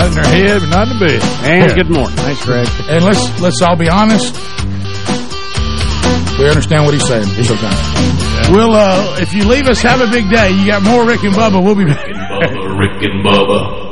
Not in their head, but not in the bed. And yeah. good morning. Thanks, Greg. And let's let's all be honest. We understand what he's saying sometimes. Yeah. We'll, uh, if you leave us, have a big day. You got more Rick and Bubba. We'll be back. Rick and Bubba, Rick and Bubba.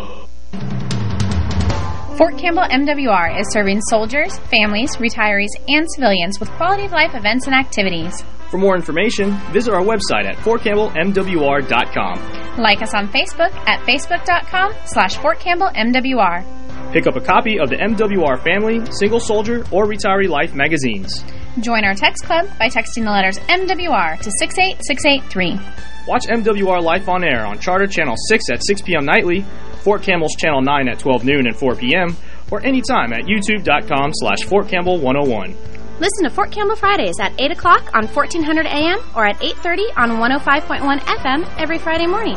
Fort Campbell MWR is serving soldiers, families, retirees, and civilians with quality of life events and activities. For more information, visit our website at fortcampbellmwr.com. Like us on Facebook at facebook.com slash fortcampbellmwr. Pick up a copy of the MWR Family, Single Soldier, or Retiree Life magazines. Join our text club by texting the letters MWR to 68683. Watch MWR Life on air on Charter Channel 6 at 6 p.m. nightly Fort Campbell's Channel 9 at 12 noon and 4 p.m., or anytime at youtube.com slash Fort Campbell 101. Listen to Fort Campbell Fridays at 8 o'clock on 1400 AM or at 8.30 on 105.1 FM every Friday morning.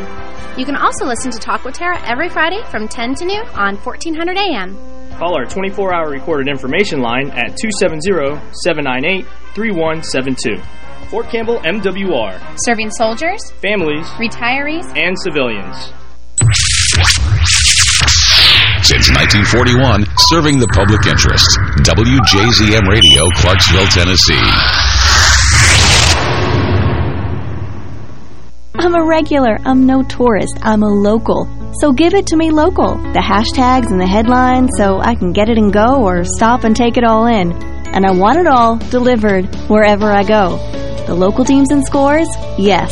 You can also listen to Talk with Tara every Friday from 10 to noon on 1400 AM. Call our 24-hour recorded information line at 270-798-3172. Fort Campbell MWR. Serving soldiers, families, retirees, and civilians. Since 1941, serving the public interest. WJZM Radio, Clarksville, Tennessee. I'm a regular. I'm no tourist. I'm a local. So give it to me local. The hashtags and the headlines so I can get it and go or stop and take it all in. And I want it all delivered wherever I go. The local teams and scores? Yes.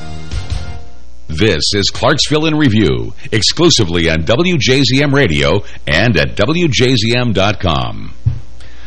This is Clarksville in Review, exclusively on WJZM Radio and at WJZM.com.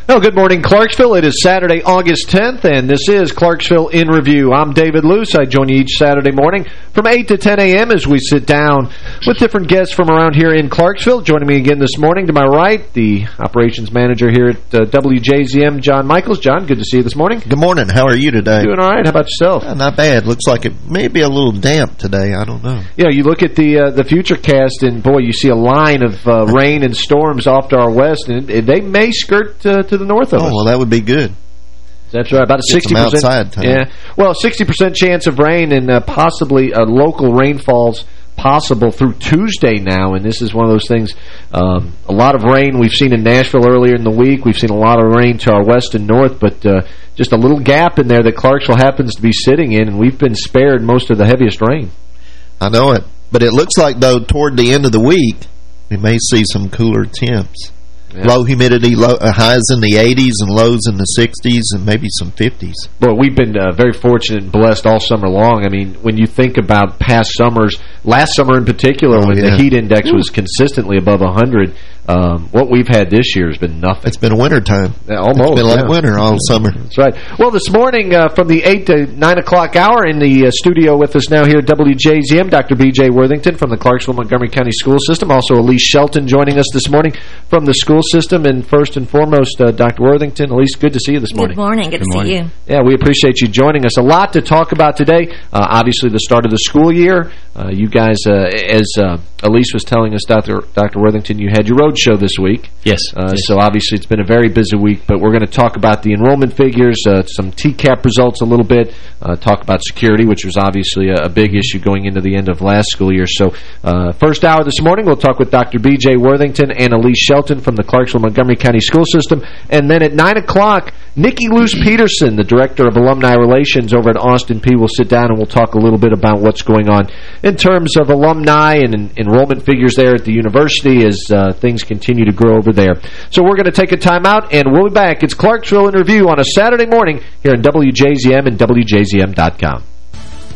Well, good morning, Clarksville. It is Saturday, August 10th, and this is Clarksville in Review. I'm David Luce. I join you each Saturday morning from 8 to 10 a.m. as we sit down with different guests from around here in Clarksville. Joining me again this morning to my right, the operations manager here at uh, WJZM, John Michaels. John, good to see you this morning. Good morning. How are you today? Doing all right. How about yourself? Uh, not bad. Looks like it may be a little damp today. I don't know. Yeah, you look at the uh, the future cast, and boy, you see a line of uh, rain and storms off to our west, and they may skirt uh, to the north of oh, us. well, that would be good. That's right. About a sixty percent. Yeah. Well, sixty percent chance of rain and uh, possibly uh, local rainfalls possible through Tuesday now, and this is one of those things. Um, a lot of rain we've seen in Nashville earlier in the week. We've seen a lot of rain to our west and north, but uh, just a little gap in there that Clarksville happens to be sitting in, and we've been spared most of the heaviest rain. I know it, but it looks like though toward the end of the week we may see some cooler temps. Yeah. Low humidity, low, uh, highs in the 80s and lows in the 60s and maybe some 50s. Well, we've been uh, very fortunate and blessed all summer long. I mean, when you think about past summers, last summer in particular, oh, when yeah. the heat index was consistently above 100, Um, what we've had this year has been nothing. It's been winter time. Yeah, almost. It's been like yeah. winter all summer. That's right. Well, this morning uh, from the 8 to 9 o'clock hour in the uh, studio with us now here at WJZM, Dr. B.J. Worthington from the Clarksville-Montgomery County School System. Also, Elise Shelton joining us this morning from the school system. And first and foremost, uh, Dr. Worthington, Elise, good to see you this morning. Good morning. Good, Good to morning. see you. Yeah, we appreciate you joining us. A lot to talk about today. Uh, obviously, the start of the school year. Uh, you guys, uh, as uh, Elise was telling us, Dr. Dr. Worthington, you had your road show this week. Yes. Uh, yes. So obviously, it's been a very busy week, but we're going to talk about the enrollment figures, uh, some TCAP results a little bit, uh, talk about security, which was obviously a, a big issue going into the end of last school year. So uh, first hour this morning, we'll talk with Dr. B.J. Worthington and Elise Shelton from the Clarksville-Montgomery County School System. And then at 9 o'clock, Nikki Luce Peterson, the Director of Alumni Relations over at Austin Peay, will sit down and we'll talk a little bit about what's going on in terms of alumni and en enrollment figures there at the university as uh, things continue to grow over there. So we're going to take a time out, and we'll be back. It's Clarksville in Review on a Saturday morning here in WJZM and WJZM.com.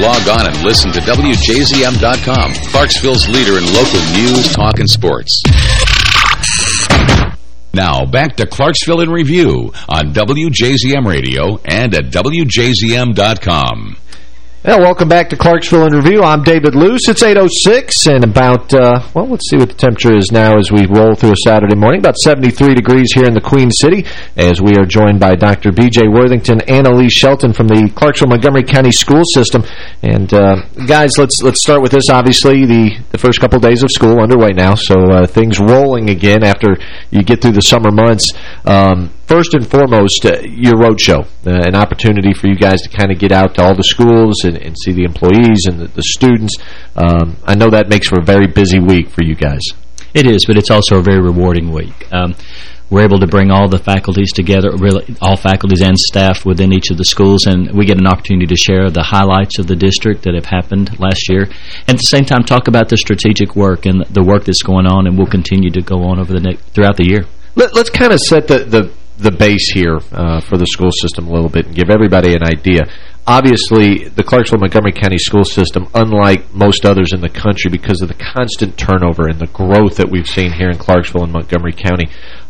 Log on and listen to WJZM.com, Clarksville's leader in local news, talk, and sports. Now, back to Clarksville in Review on WJZM Radio and at WJZM.com. Well, welcome back to Clarksville in Review. I'm David Luce. It's 8.06 and about, uh, well, let's see what the temperature is now as we roll through a Saturday morning. About 73 degrees here in the Queen City as we are joined by Dr. B.J. Worthington and Elise Shelton from the Clarksville-Montgomery County School System. And, uh, guys, let's let's start with this. Obviously, the, the first couple days of school underway now, so uh, things rolling again after you get through the summer months. Um, first and foremost, uh, your roadshow, uh, an opportunity for you guys to kind of get out to all the schools and, and see the employees and the, the students. Um, I know that makes for a very busy week for you guys. It is, but it's also a very rewarding week. Um, we're able to bring all the faculties together, really all faculties and staff within each of the schools, and we get an opportunity to share the highlights of the district that have happened last year, and at the same time talk about the strategic work and the work that's going on and will continue to go on over the next, throughout the year. Let, us kind of set the, the, the base here uh, for the school system a little bit and give everybody an idea. Obviously, the Clarksville-Montgomery County school system, unlike most others in the country because of the constant turnover and the growth that we've seen here in Clarksville and Montgomery County,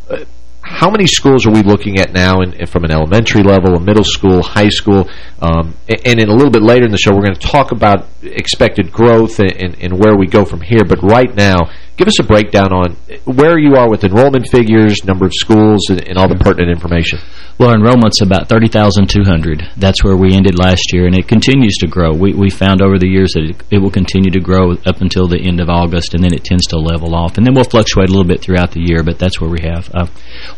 uh, how many schools are we looking at now in, from an elementary level, a middle school, high school, um, and, and in a little bit later in the show, we're going to talk about expected growth and, and, and where we go from here. But right now, give us a breakdown on where you are with enrollment figures, number of schools, and, and all the pertinent information. Well, enrollment's about 30,200. That's where we ended last year, and it continues to grow. We, we found over the years that it, it, will continue to grow up until the end of August, and then it tends to level off. And then we'll fluctuate a little bit throughout the year, but that's where we have. Uh,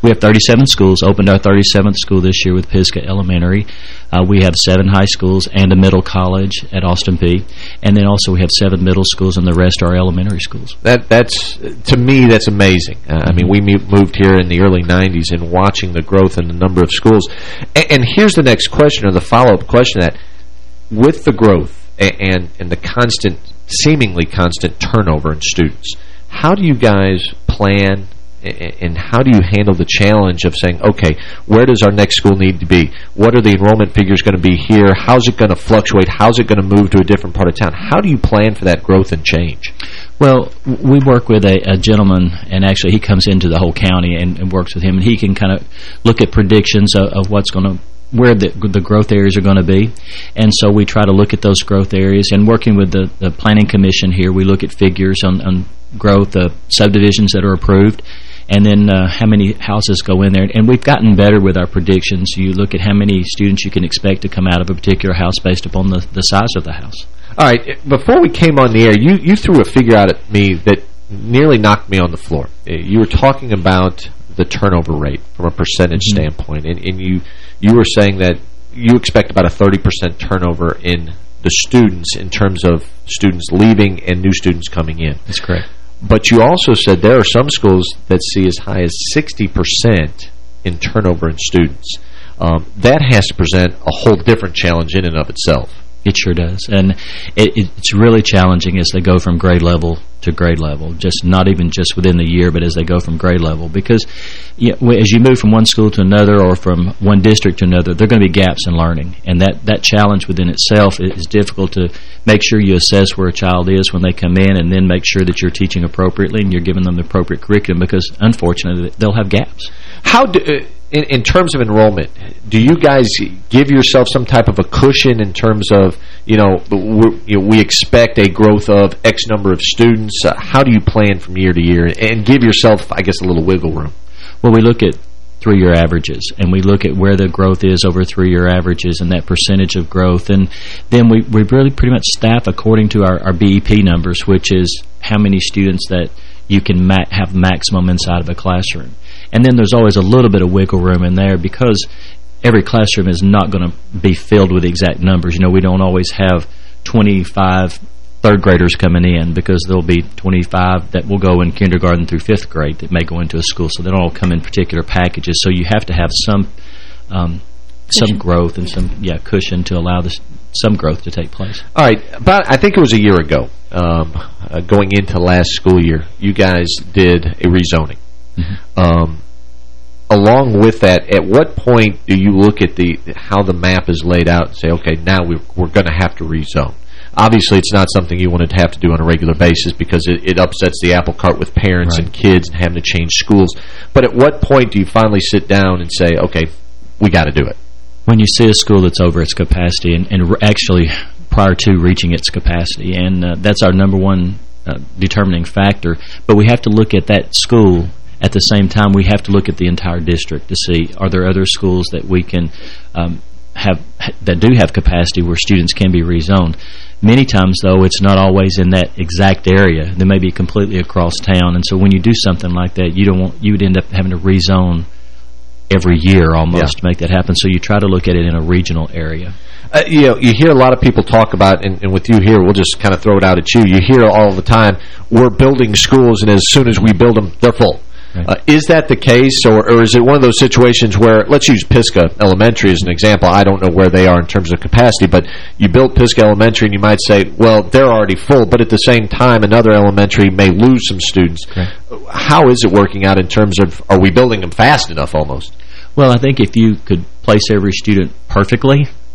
we have 37 schools, opened our 37th school this year with Pisgah Elementary. Uh, we have seven high schools and a middle college at Austin Peay. And then also we have seven middle schools and the rest are elementary schools. That That's, to me, that's amazing. Uh, I mean, we moved here in the early 90s and watching the growth in the number of schools. And, and here's the next question or the follow-up question that with the growth and, and the constant, seemingly constant turnover in students, how do you guys plan and how do you handle the challenge of saying, okay, where does our next school need to be? What are the enrollment figures going to be here? How's it going to fluctuate? How's it going to move to a different part of town? How do you plan for that growth and change? Well, we work with a, a gentleman, and actually he comes into the whole county and, and, works with him, and he can kind of look at predictions of, of what's going to where the, the growth areas are going to be. And so we try to look at those growth areas. And working with the, the Planning Commission here, we look at figures on, on growth, the subdivisions that are approved, and then uh, how many houses go in there. And we've gotten better with our predictions. You look at how many students you can expect to come out of a particular house based upon the, the size of the house. All right. Before we came on the air, you, you threw a figure out at me that nearly knocked me on the floor. Uh, you were talking about the turnover rate from a percentage mm -hmm. standpoint, and, and you you were saying that you expect about a 30% turnover in the students in terms of students leaving and new students coming in. That's correct. But you also said there are some schools that see as high as 60% in turnover in students. Um, that has to present a whole different challenge in and of itself. It sure does. And it, it's really challenging as they go from grade level to grade level, just not even just within the year, but as they go from grade level. Because you know, as you move from one school to another or from one district to another, there are going to be gaps in learning. And that, that challenge within itself is difficult to make sure you assess where a child is when they come in and then make sure that you're teaching appropriately and you're giving them the appropriate curriculum because, unfortunately, they'll have gaps. How do... Uh in, in, terms of enrollment, do you guys give yourself some type of a cushion in terms of, you know, you know we expect a growth of X number of students? Uh, how do you plan from year to year and give yourself, I guess, a little wiggle room? Well, we look at three-year averages, and we look at where the growth is over three-year averages and that percentage of growth, and then we, we really pretty much staff according to our, our BEP numbers, which is how many students that you can ma have maximum inside of a classroom. And then there's always a little bit of wiggle room in there because every classroom is not going to be filled with exact numbers. You know, we don't always have 25 third graders coming in because there'll be 25 that will go in kindergarten through fifth grade that may go into a school. So they don't all come in particular packages. So you have to have some um, some growth and some yeah cushion to allow this some growth to take place. All right, about I think it was a year ago, um, uh, going into last school year, you guys did a rezoning. Mm -hmm. um, along with that, at what point do you look at the how the map is laid out and say, okay, now we're, we're going to have to rezone? Obviously, it's not something you want to have to do on a regular basis because it, it upsets the apple cart with parents right. and kids and having to change schools. But at what point do you finally sit down and say, okay, we got to do it? When you see a school that's over its capacity and, and actually prior to reaching its capacity, and uh, that's our number one uh, determining factor. But we have to look at that school at the same time, we have to look at the entire district to see are there other schools that we can um, have that do have capacity where students can be rezoned. Many times, though, it's not always in that exact area. They may be completely across town, and so when you do something like that, you don't want you would end up having to rezone every year almost yeah. to make that happen. So you try to look at it in a regional area. Uh, you know, you hear a lot of people talk about, and, and, with you here, we'll just kind of throw it out at you. You hear all the time, we're building schools, and as soon as we build them, they're full. Right. Uh, is that the case, or, or is it one of those situations where, let's use Pisgah Elementary as an example. I don't know where they are in terms of capacity, but you built Pisgah Elementary and you might say, well, they're already full, but at the same time, another elementary may lose some students. Okay. How is it working out in terms of, are we building them fast enough almost? Well, I think if you could place every student perfectly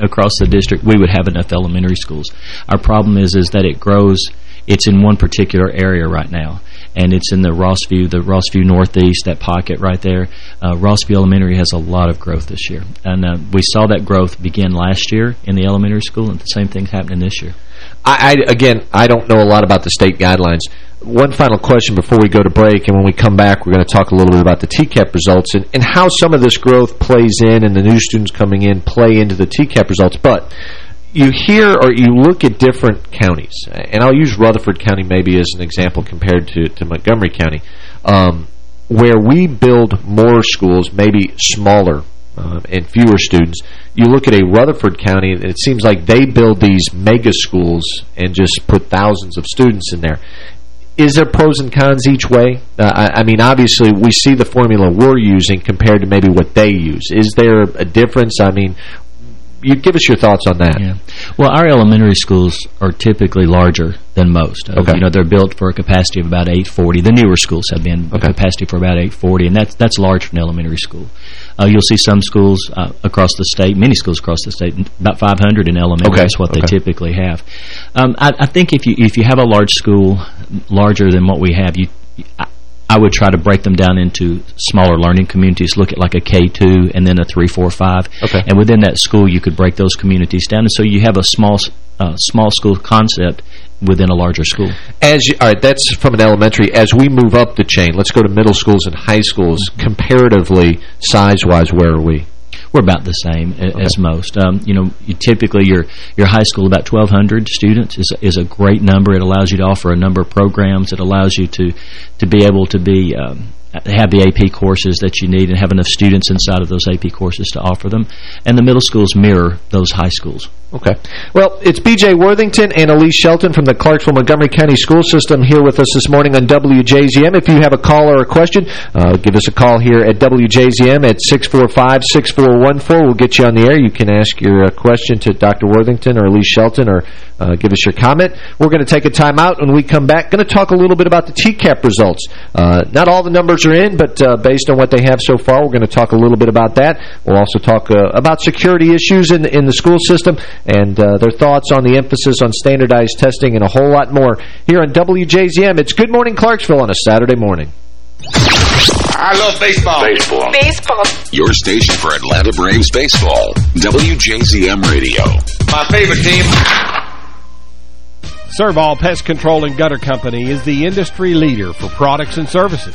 across the district, we would have enough elementary schools. Our problem is is that it grows, it's in one particular area right now and it's in the Rossview, the Rossview Northeast, that pocket right there. Uh, Rossview Elementary has a lot of growth this year, and uh, we saw that growth begin last year in the elementary school, and the same thing's happening this year. I, I Again, I don't know a lot about the state guidelines. One final question before we go to break, and when we come back, we're going to talk a little bit about the TCAP results and, and how some of this growth plays in and the new students coming in play into the TCAP results. But you hear or you look at different counties, and I'll use Rutherford County maybe as an example compared to, to Montgomery County, um, where we build more schools, maybe smaller um, and fewer students. You look at a Rutherford County, and it seems like they build these mega schools and just put thousands of students in there. Is there pros and cons each way? Uh, I, I, mean, obviously, we see the formula we're using compared to maybe what they use. Is there a difference? I mean, you give us your thoughts on that. Yeah. Well, our elementary schools are typically larger than most. Uh, okay. You know, they're built for a capacity of about 840. The newer schools have been okay. a capacity for about 840, and that's that's large for an elementary school. Uh, you'll see some schools uh, across the state, many schools across the state, about 500 in elementary okay. is what they typically have. Um, I, I, think if you if you have a large school, larger than what we have, you I would try to break them down into smaller learning communities, look at like a K2 and then a 3, 4, 5. Okay. And within that school, you could break those communities down. And so you have a small uh, small school concept within a larger school. As you, All right, that's from an elementary. As we move up the chain, let's go to middle schools and high schools. Comparatively, size-wise, where are we? We're about the same okay. as most. Um, you know, you typically your your high school about 1,200 students is is a great number. It allows you to offer a number of programs. It allows you to to be able to be um, have the AP courses that you need and have enough students inside of those AP courses to offer them. And the middle schools mirror those high schools. Okay. Well, it's B.J. Worthington and Elise Shelton from the Clarksville Montgomery County School System here with us this morning on WJZM. If you have a call or a question, uh, give us a call here at WJZM at 645-6414. We'll get you on the air. You can ask your uh, question to Dr. Worthington or Elise Shelton or uh, give us your comment. We're going to take a time out when we come back. Going to talk a little bit about the TCAP results. Uh, not all the numbers are in, but uh, based on what they have so far, we're going to talk a little bit about that. We'll also talk uh, about security issues in, in the school system and uh, their thoughts on the emphasis on standardized testing and a whole lot more here on WJZM. It's Good Morning Clarksville on a Saturday morning. I love baseball. Baseball. Baseball. Your station for Atlanta Braves baseball. WJZM Radio. My favorite team. Servall Pest Control and Gutter Company is the industry leader for products and services.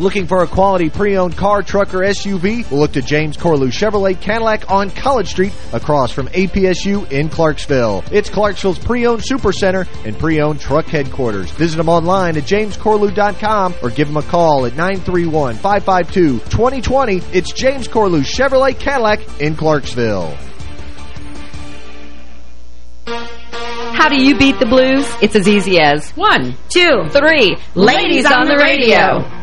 Looking for a quality pre-owned car, truck, or SUV? Look to James Corlew Chevrolet Cadillac on College Street across from APSU in Clarksville. It's Clarksville's pre-owned super center and pre-owned truck headquarters. Visit them online at jamescorlew.com or give them a call at 931-552-2020. It's James Corlew Chevrolet Cadillac in Clarksville. How do you beat the blues? It's as easy as one, two, three. Ladies, on, the radio.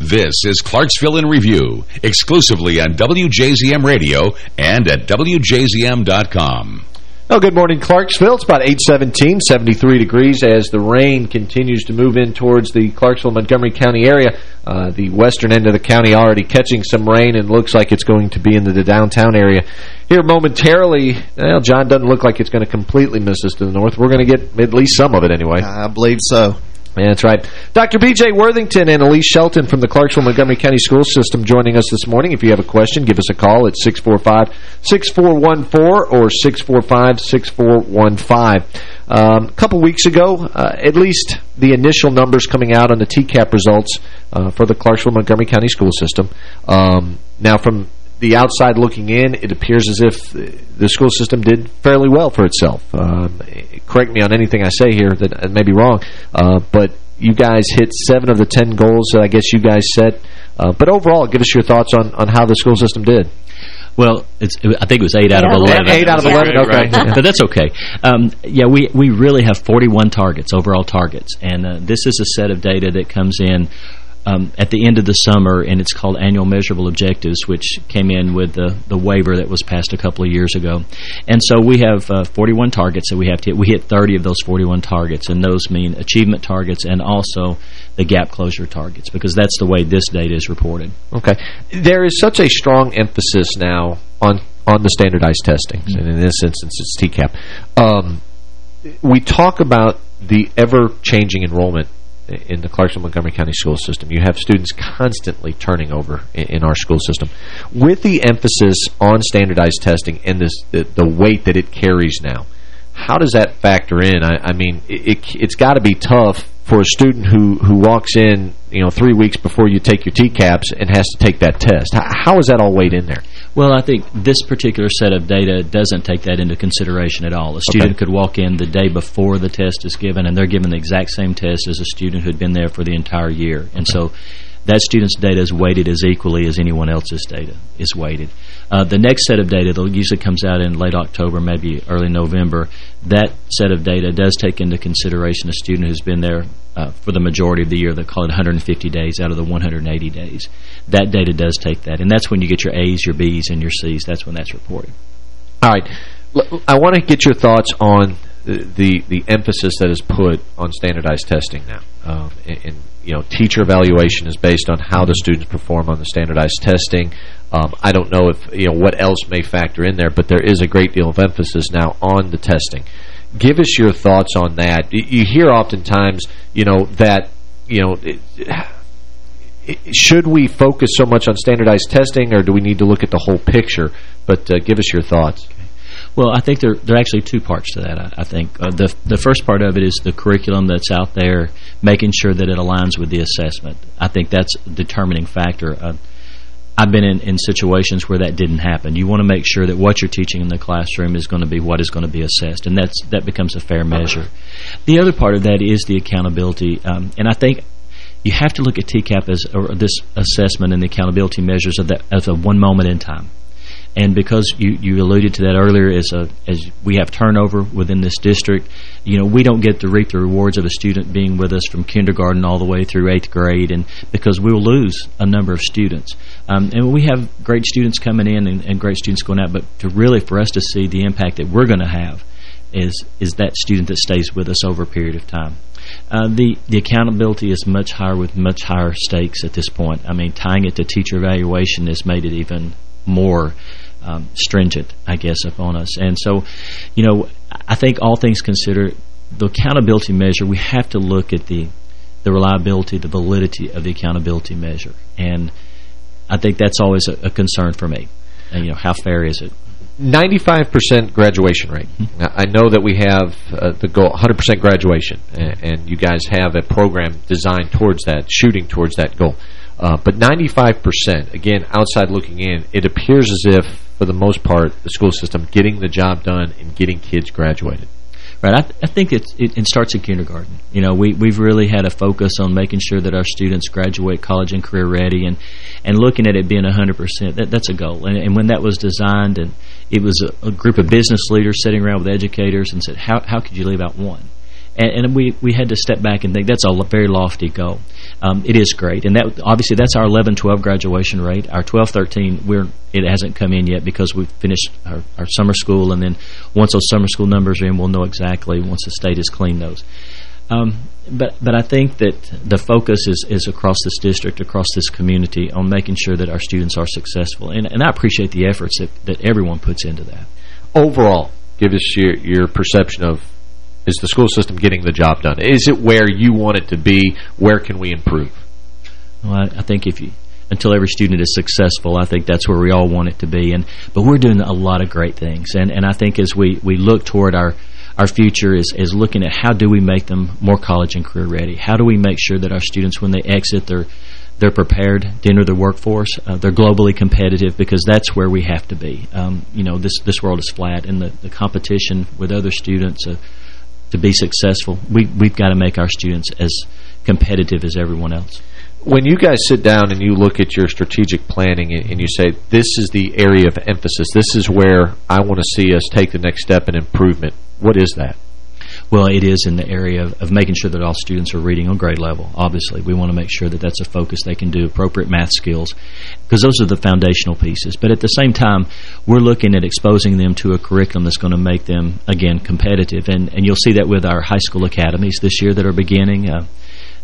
This is Clarksville in Review, exclusively on WJZM Radio and at WJZM.com. Well, good morning, Clarksville. It's about 817, 73 degrees as the rain continues to move in towards the Clarksville-Montgomery County area. Uh, the western end of the county already catching some rain and looks like it's going to be in the downtown area. Here momentarily, well, John doesn't look like it's going to completely miss us to the north. We're going to get at least some of it anyway. I believe so. Yeah, that's right. Dr. B.J. Worthington and Elise Shelton from the Clarksville-Montgomery County School System joining us this morning. If you have a question, give us a call at 645-6414 or 645-6415. Um, a couple weeks ago, uh, at least the initial numbers coming out on the TCAP results uh, for the Clarksville-Montgomery County School System. Um, now, from the outside looking in, it appears as if the school system did fairly well for itself. Um, correct me on anything I say here that may be wrong, uh, but you guys hit seven of the ten goals that I guess you guys set. Uh, but overall, give us your thoughts on, on how the school system did. Well, it's, I think it was 8 out of 11. 8 out of 11, okay. but that's okay. Um, yeah, we, we really have 41 targets, overall targets. And uh, this is a set of data that comes in um, at the end of the summer, and it's called Annual Measurable Objectives, which came in with the, the waiver that was passed a couple of years ago. And so we have uh, 41 targets that we have to hit. We hit 30 of those 41 targets, and those mean achievement targets and also the gap closure targets, because that's the way this data is reported. Okay. There is such a strong emphasis now on on the standardized testing, and in this instance it's TCAP. Um, we talk about the ever-changing enrollment in the Clarksville Montgomery County school system. You have students constantly turning over in, in our school system. With the emphasis on standardized testing and this, the, the weight that it carries now, how does that factor in? I, I mean, it, it, it's got to be tough for a student who, who walks in, you know, three weeks before you take your TCAPS and has to take that test. How, how is that all weighed in there? Well, I think this particular set of data doesn't take that into consideration at all. A student okay. could walk in the day before the test is given, and they're given the exact same test as a student who'd been there for the entire year. And okay. so that student's data is weighted as equally as anyone else's data is weighted. Uh, the next set of data that usually comes out in late October, maybe early November, that set of data does take into consideration a student who's been there uh, for the majority of the year. They call it 150 days out of the 180 days. That data does take that, and that's when you get your A's, your B's, and your C's. That's when that's reported. All right. I want to get your thoughts on the the emphasis that is put on standardized testing now. Um, and, and, you know, teacher evaluation is based on how the students perform on the standardized testing. Um, I don't know if you know what else may factor in there, but there is a great deal of emphasis now on the testing. Give us your thoughts on that. You hear oftentimes, you know, that you know. It, it, should we focus so much on standardized testing, or do we need to look at the whole picture? But uh, give us your thoughts. Well, I think there there are actually two parts to that. I, I think uh, the the first part of it is the curriculum that's out there, making sure that it aligns with the assessment. I think that's a determining factor. Uh, I've been in, in situations where that didn't happen. You want to make sure that what you're teaching in the classroom is going to be what is going to be assessed, and that's that becomes a fair measure. The other part of that is the accountability, um, and I think you have to look at TCAP as or this assessment and the accountability measures of that as a one moment in time. And because you, you alluded to that earlier, as a, as we have turnover within this district, you know, we don't get to reap the rewards of a student being with us from kindergarten all the way through eighth grade, and because we will lose a number of students. Um, and we have great students coming in and, and great students going out, but to really for us to see the impact that we're going to have is is that student that stays with us over a period of time. Uh, the the accountability is much higher with much higher stakes at this point. I mean, tying it to teacher evaluation has made it even more um, stringent, I guess, upon us. And so, you know, I think all things considered, the accountability measure, we have to look at the the reliability, the validity of the accountability measure. And I think that's always a, a concern for me. And, you know, how fair is it? 95% graduation rate. Mm -hmm. I know that we have uh, the goal 100% graduation, and, and, you guys have a program designed towards that, shooting towards that goal. Uh, but 95%, again, outside looking in, it appears as if, for the most part, the school system getting the job done and getting kids graduated. Right. I, th I think it, it starts in kindergarten. You know, we, we've really had a focus on making sure that our students graduate college and career ready and, and looking at it being 100%. That, that's a goal. And, and when that was designed, and it was a, a group of business leaders sitting around with educators and said, how, how could you leave out one? And, and, we, we had to step back and think that's a very lofty goal. Um, it is great. And that obviously that's our 11-12 graduation rate. Our 12-13, we're it hasn't come in yet because we've finished our, our summer school. And then once those summer school numbers are in, we'll know exactly once the state has cleaned those. Um, but but I think that the focus is, is across this district, across this community, on making sure that our students are successful. And, and I appreciate the efforts that, that everyone puts into that. Overall, give us your, your perception of is the school system getting the job done? Is it where you want it to be? Where can we improve? Well, I, think if you until every student is successful, I think that's where we all want it to be. And but we're doing a lot of great things, and and I think as we we look toward our our future is is looking at how do we make them more college and career ready? How do we make sure that our students, when they exit, they're they're prepared to enter the workforce. Uh, they're globally competitive because that's where we have to be. Um, you know, this this world is flat, and the, the competition with other students. Uh, to be successful, we, we've got to make our students as competitive as everyone else. When you guys sit down and you look at your strategic planning and you say, this is the area of emphasis, this is where I want to see us take the next step in improvement, what is that? Well, it is in the area of, of, making sure that all students are reading on grade level. Obviously, we want to make sure that that's a focus. They can do appropriate math skills because those are the foundational pieces. But at the same time, we're looking at exposing them to a curriculum that's going to make them, again, competitive. And, and you'll see that with our high school academies this year that are beginning. Uh,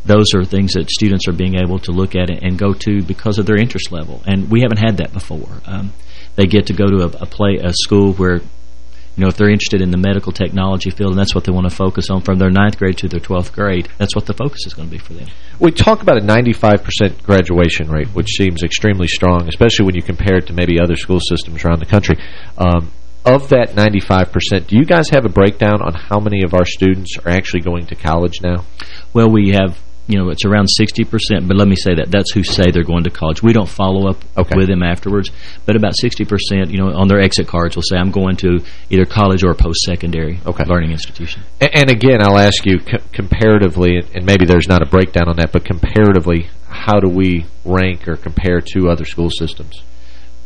those are things that students are being able to look at and go to because of their interest level. And we haven't had that before. Um, they get to go to a, a play a school where you know, if they're interested in the medical technology field and that's what they want to focus on from their ninth grade to their 12th grade, that's what the focus is going to be for them. We talk about a 95% graduation rate, which seems extremely strong, especially when you compare it to maybe other school systems around the country. Um, of that 95%, do you guys have a breakdown on how many of our students are actually going to college now? Well, we have you know, it's around 60%, but let me say that. That's who say they're going to college. We don't follow up okay. with them afterwards, but about 60%, you know, on their exit cards will say, I'm going to either college or a post-secondary okay. learning institution. And, and, again, I'll ask you comparatively, and maybe there's not a breakdown on that, but comparatively, how do we rank or compare to other school systems?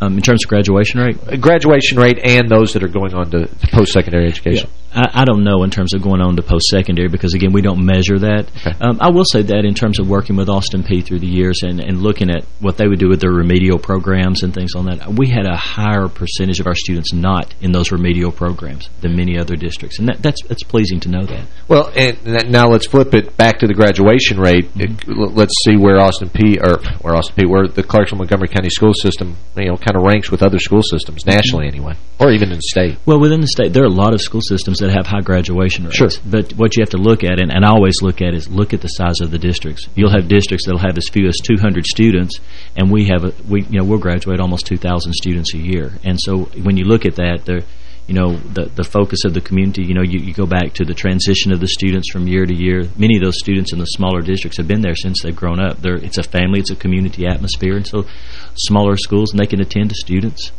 Um, in terms of graduation rate? Graduation rate and those that are going on to, to post-secondary education. Yeah. I, I, don't know in terms of going on to post-secondary because, again, we don't measure that. Okay. Um, I will say that in terms of working with Austin Peay through the years and, and looking at what they would do with their remedial programs and things on that, we had a higher percentage of our students not in those remedial programs than many other districts. And that, that's, that's pleasing to know that. Well, and now let's flip it back to the graduation rate. Mm -hmm. Let's see where Austin Peay, or where Austin Peay, where the Clarksville-Montgomery County school system, you know, kind of ranks with other school systems, nationally mm -hmm. anyway, or even in the state. Well, within the state, there are a lot of school systems that have high graduation rates. Sure. But what you have to look at, and, and I always look at, is look at the size of the districts. You'll have districts that'll have as few as 200 students, and we have a, we you know we'll graduate almost 2,000 students a year. And so when you look at that, there you know, the the focus of the community, you know, you, you go back to the transition of the students from year to year. Many of those students in the smaller districts have been there since they've grown up. It's a family, it's a community atmosphere, and so smaller schools, and they can attend to students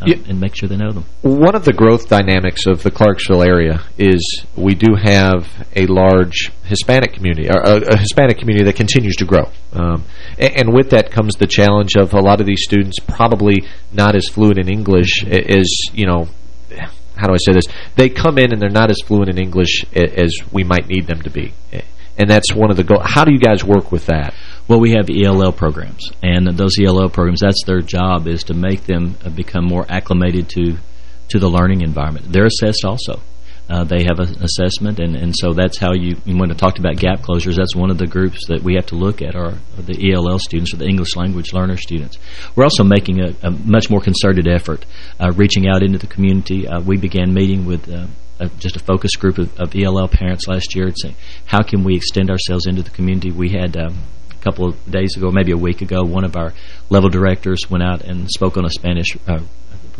um, yeah. and make sure they know them. One of the growth dynamics of the Clarksville area is we do have a large Hispanic community, a, a Hispanic community that continues to grow. Um, and, and, with that comes the challenge of a lot of these students probably not as fluent in English as, you know, how do I say this? They come in and they're not as fluent in English as we might need them to be. And that's one of the goals. How do you guys work with that? Well, we have ELL programs, and those ELL programs, that's their job, is to make them uh, become more acclimated to to the learning environment. They're assessed also. Uh, they have an assessment, and, and so that's how you, when I talked about gap closures, that's one of the groups that we have to look at are the ELL students or the English language learner students. We're also making a, a much more concerted effort, uh, reaching out into the community. Uh, we began meeting with uh, just a focus group of, of, ELL parents last year and saying, how can we extend ourselves into the community? We had um, couple of days ago, maybe a week ago, one of our level directors went out and spoke on a Spanish uh,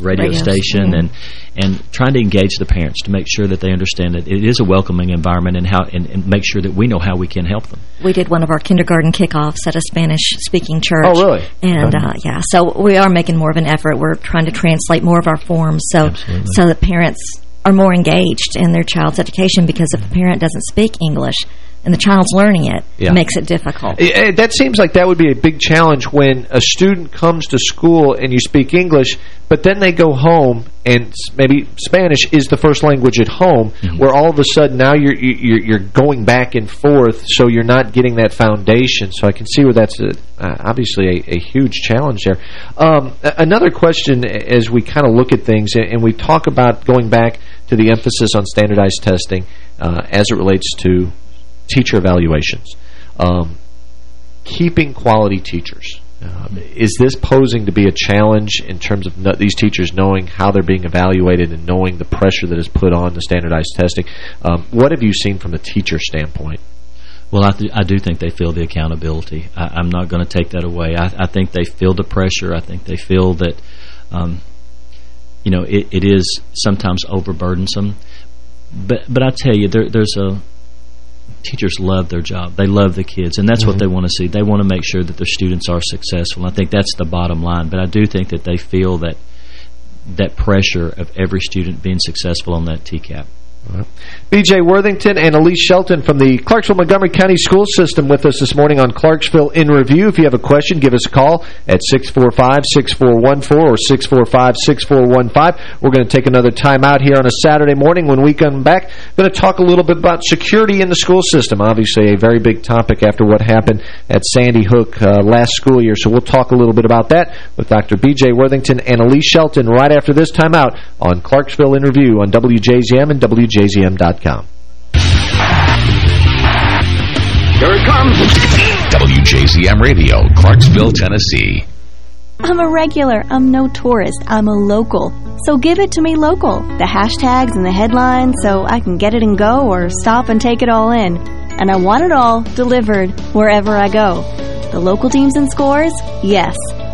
radio, radio, station and and trying to engage the parents to make sure that they understand that it is a welcoming environment and how and, and make sure that we know how we can help them. We did one of our kindergarten kickoffs at a Spanish-speaking church. Oh, really? And, uh, yeah, so we are making more of an effort. We're trying to translate more of our forms so Absolutely. so that parents are more engaged in their child's education because if a parent doesn't speak English, and the child's learning it, yeah. makes it difficult. It, it, that seems like that would be a big challenge when a student comes to school and you speak English, but then they go home and maybe Spanish is the first language at home, mm -hmm. where all of a sudden now you're, you're, you're going back and forth, so you're not getting that foundation. So I can see where that's a, uh, obviously a, a, huge challenge there. Um, another question as we kind of look at things, and we talk about going back to the emphasis on standardized testing uh, as it relates to teacher evaluations. Um, keeping quality teachers. Um, is this posing to be a challenge in terms of no these teachers knowing how they're being evaluated and knowing the pressure that is put on the standardized testing? Um, what have you seen from the teacher standpoint? Well, I, I do think they feel the accountability. I, am not going to take that away. I, I, think they feel the pressure. I think they feel that, um, you know, it, it is sometimes overburdensome. But but I tell you, there, there's a teachers love their job. They love the kids, and that's mm -hmm. what mm-hmm. they want to see. They want to make sure that their students are successful. I think that's the bottom line. But I do think that they feel that that pressure of every student being successful on that TCAP. B.J. Worthington and Elise Shelton from the Clarksville-Montgomery County School System with us this morning on Clarksville in Review. If you have a question, give us a call at 645-6414 or 645-6415. We're going to take another time out here on a Saturday morning. When we come back, going to talk a little bit about security in the school system. Obviously, a very big topic after what happened at Sandy Hook uh, last school year. So we'll talk a little bit about that with Dr. B.J. Worthington and Elise Shelton right after this time out on Clarksville in Review on WJZM and WJZM.com. Here it comes. WJZM Radio, Clarksville, Tennessee. I'm a regular. I'm no tourist. I'm a local. So give it to me local. The hashtags and the headlines so I can get it and go or stop and take it all in. And I want it all delivered wherever I go. The local teams and scores? Yes.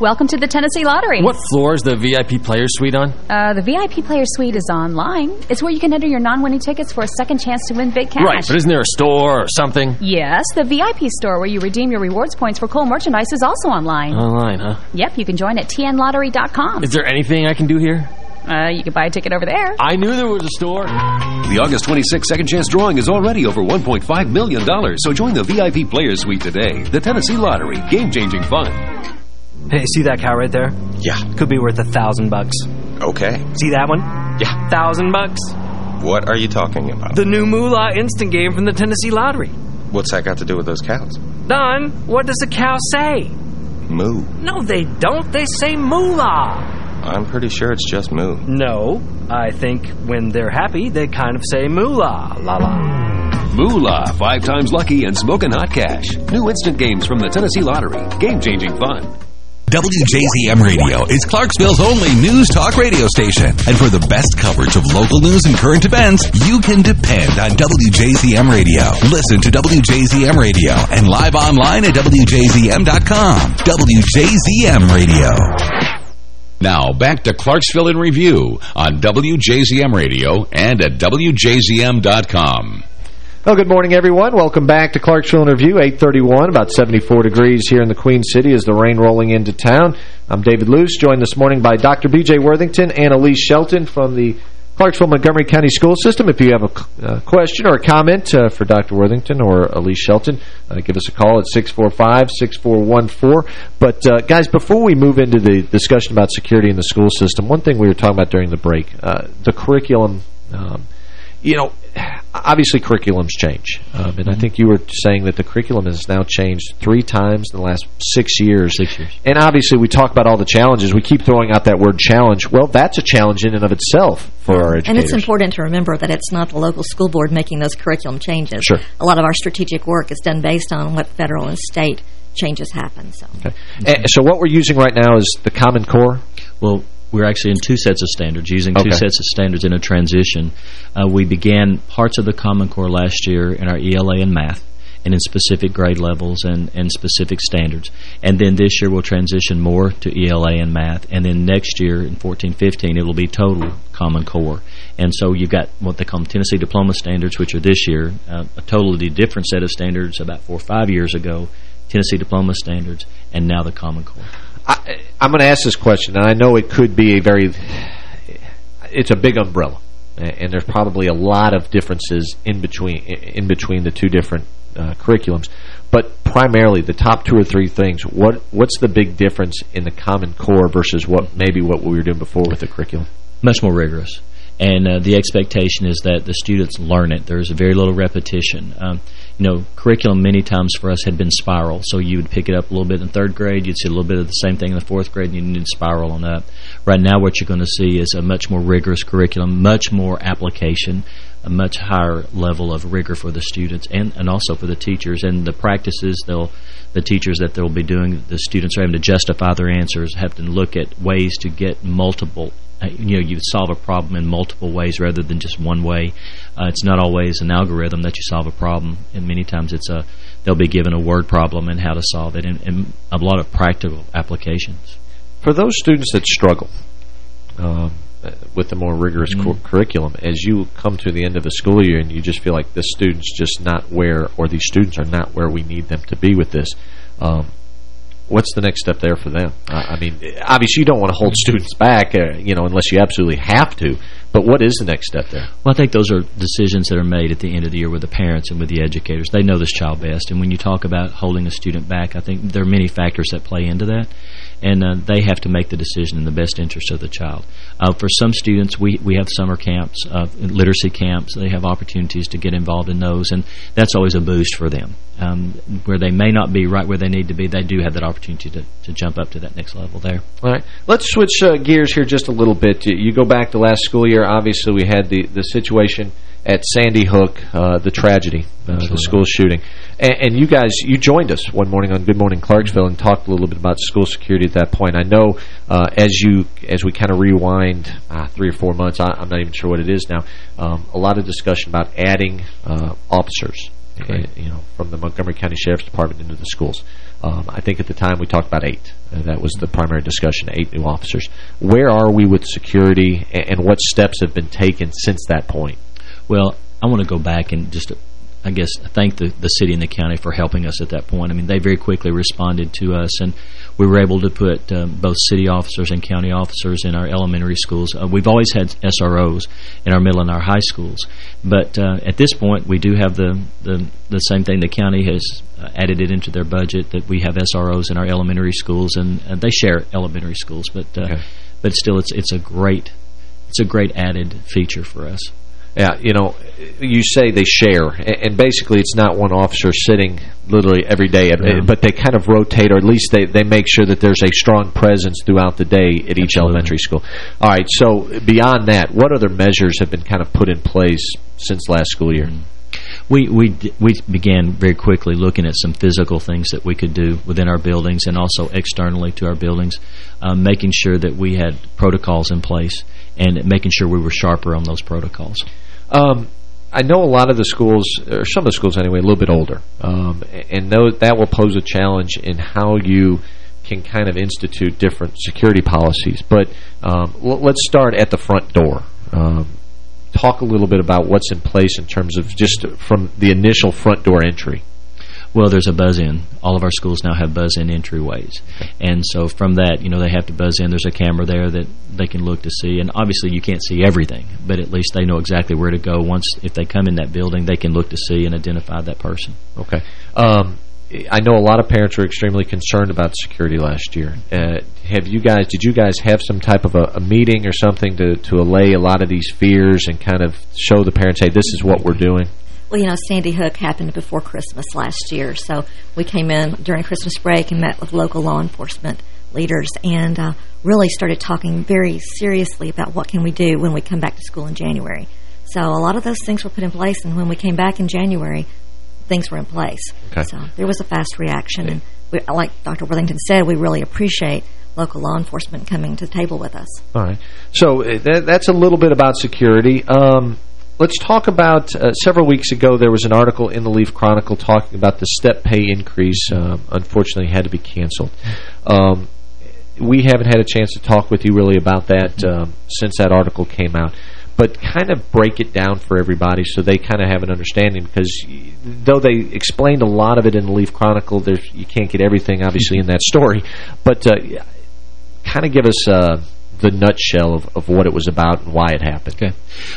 Welcome to the Tennessee Lottery. What floor is the VIP Player Suite on? Uh, the VIP Player Suite is online. It's where you can enter your non-winning tickets for a second chance to win big cash. Right, but isn't there a store or something? Yes, the VIP store where you redeem your rewards points for cool merchandise is also online. Online, huh? Yep, you can join at tnlottery.com. Is there anything I can do here? Uh, you can buy a ticket over there. I knew there was a store. The August 26th Second Chance Drawing is already over $1.5 million, so join the VIP Player Suite today. The Tennessee Lottery. Game-changing fun. Hey, see that cow right there? Yeah. Could be worth a thousand bucks. Okay. See that one? Yeah. Thousand bucks. What are you talking about? The new Moolah instant game from the Tennessee Lottery. What's that got to do with those cows? Don, what does a cow say? Moo. No, they don't. They say Moolah. I'm pretty sure it's just moo. No, I think when they're happy, they kind of say Moolah. La la. Moolah, five times lucky and smoking hot cash. New instant games from the Tennessee Lottery. Game-changing fun. WJZM Radio is Clarksville's only news talk radio station. And for the best coverage of local news and current events, you can depend on WJZM Radio. Listen to WJZM Radio and live online at WJZM.com. WJZM Radio. Now, back to Clarksville in Review on WJZM Radio and at WJZM.com. Well, good morning, everyone. Welcome back to Clarksville in Review, 831, about 74 degrees here in the Queen City as the rain rolling into town. I'm David Luce, joined this morning by Dr. B.J. Worthington and Elise Shelton from the Clarksville-Montgomery County School System. If you have a uh, question or a comment uh, for Dr. Worthington or Elise Shelton, uh, give us a call at 645-6414. But, uh, guys, before we move into the discussion about security in the school system, one thing we were talking about during the break, uh, the curriculum, um, you know, obviously curriculums change. Um, and I think you were saying that the curriculum has now changed three times in the last six years. Six years. And obviously we talk about all the challenges. We keep throwing out that word challenge. Well, that's a challenge in and of itself for our educators. And it's important to remember that it's not the local school board making those curriculum changes. Sure. A lot of our strategic work is done based on what federal and state changes happen. So, okay. And so what we're using right now is the Common Core? Well, we're actually in two sets of standards, using two sets of standards in a transition. Uh, we began parts of the Common Core last year in our ELA and math, and in specific grade levels and, and specific standards. And then this year we'll transition more to ELA and math, and then next year in 14-15 it will be total Common Core. And so you've got what they call Tennessee Diploma Standards, which are this year, uh, a totally different set of standards about four or five years ago, Tennessee Diploma Standards, and now the Common Core. I, I'm going to ask this question, and I know it could be a very, it's a big umbrella, and there's probably a lot of differences in between in between the two different uh, curriculums. But primarily, the top two or three things, what what's the big difference in the Common Core versus what maybe what we were doing before with the curriculum? Much more rigorous. And uh, the expectation is that the students learn it. There's very little repetition. Um, you know, curriculum many times for us had been spiral. So you would pick it up a little bit in third grade, you'd see a little bit of the same thing in the fourth grade, and you need spiral on up. Right now what you're going to see is a much more rigorous curriculum, much more application, a much higher level of rigor for the students and, and also for the teachers. And the practices, they'll the teachers that they'll be doing, the students are having to justify their answers, have to look at ways to get multiple you know, you solve a problem in multiple ways rather than just one way. Uh, it's not always an algorithm that you solve a problem, and many times it's a they'll be given a word problem and how to solve it, and, and a lot of practical applications. For those students that struggle um, with the more rigorous mm -hmm. curriculum, as you come to the end of the school year and you just feel like this student's just not where, or these students are not where we need them to be with this, um, what's the next step there for them? I mean, obviously you don't want to hold students back, uh, you know, unless you absolutely have to. But what is the next step there? Well, I think those are decisions that are made at the end of the year with the parents and with the educators. They know this child best. And when you talk about holding a student back, I think there are many factors that play into that and uh, they have to make the decision in the best interest of the child. Uh, for some students, we, we have summer camps, uh, literacy camps. They have opportunities to get involved in those, and that's always a boost for them. Um, where they may not be right where they need to be, they do have that opportunity to, to jump up to that next level there. All right. Let's switch uh, gears here just a little bit. You go back to last school year. Obviously, we had the, the situation – at Sandy Hook, uh, the tragedy, uh, the school shooting. And, and, you guys, you joined us one morning on Good Morning Clarksville and talked a little bit about school security at that point. I know uh, as you as we kind of rewind ah, three or four months, I, am not even sure what it is now, um, a lot of discussion about adding uh, officers you know, from the Montgomery County Sheriff's Department into the schools. Um, I think at the time we talked about eight. Uh, that was the primary discussion, eight new officers. Where are we with security and, and what steps have been taken since that point? Well, I want to go back and just, I guess, thank the, the city and the county for helping us at that point. I mean, they very quickly responded to us, and we were able to put um, both city officers and county officers in our elementary schools. Uh, we've always had SROs in our middle and our high schools, but uh, at this point, we do have the, the, the same thing. The county has uh, added it into their budget that we have SROs in our elementary schools, and they share elementary schools, but uh, okay. but still, it's it's a great it's a great added feature for us. Yeah, you know, you say they share, and basically it's not one officer sitting literally every day, yeah. but they kind of rotate, or at least they, they make sure that there's a strong presence throughout the day at each Absolutely. elementary school. All right, so beyond that, what other measures have been kind of put in place since last school year? Mm. We we we began very quickly looking at some physical things that we could do within our buildings and also externally to our buildings, um, making sure that we had protocols in place and making sure we were sharper on those protocols. Um, I know a lot of the schools, or some of the schools anyway, a little bit older, um, and that will pose a challenge in how you can kind of institute different security policies. But um, let's start at the front door. Um, talk a little bit about what's in place in terms of just from the initial front door entry. Well, there's a buzz-in. All of our schools now have buzz-in entryways. And so from that, you know, they have to buzz in. There's a camera there that they can look to see. And obviously you can't see everything, but at least they know exactly where to go. Once, if they come in that building, they can look to see and identify that person. Okay. Um, I know a lot of parents were extremely concerned about security last year. Uh, have you guys, did you guys have some type of a, a, meeting or something to, to allay a lot of these fears and kind of show the parents, hey, this is what we're doing? Well, you know, Sandy Hook happened before Christmas last year, so we came in during Christmas break and met with local law enforcement leaders and uh, really started talking very seriously about what can we do when we come back to school in January. So a lot of those things were put in place, and when we came back in January, things were in place. Okay. So there was a fast reaction, and we, like Dr. Worthington said, we really appreciate local law enforcement coming to the table with us. All right. So uh, that, that's a little bit about security. Um, Let's talk about, uh, several weeks ago, there was an article in the Leaf Chronicle talking about the step pay increase, uh, unfortunately had to be canceled. Um, we haven't had a chance to talk with you really about that um, since that article came out. But kind of break it down for everybody so they kind of have an understanding because though they explained a lot of it in the Leaf Chronicle, you can't get everything obviously in that story. But uh, kind of give us uh, the nutshell of, of what it was about and why it happened. Okay.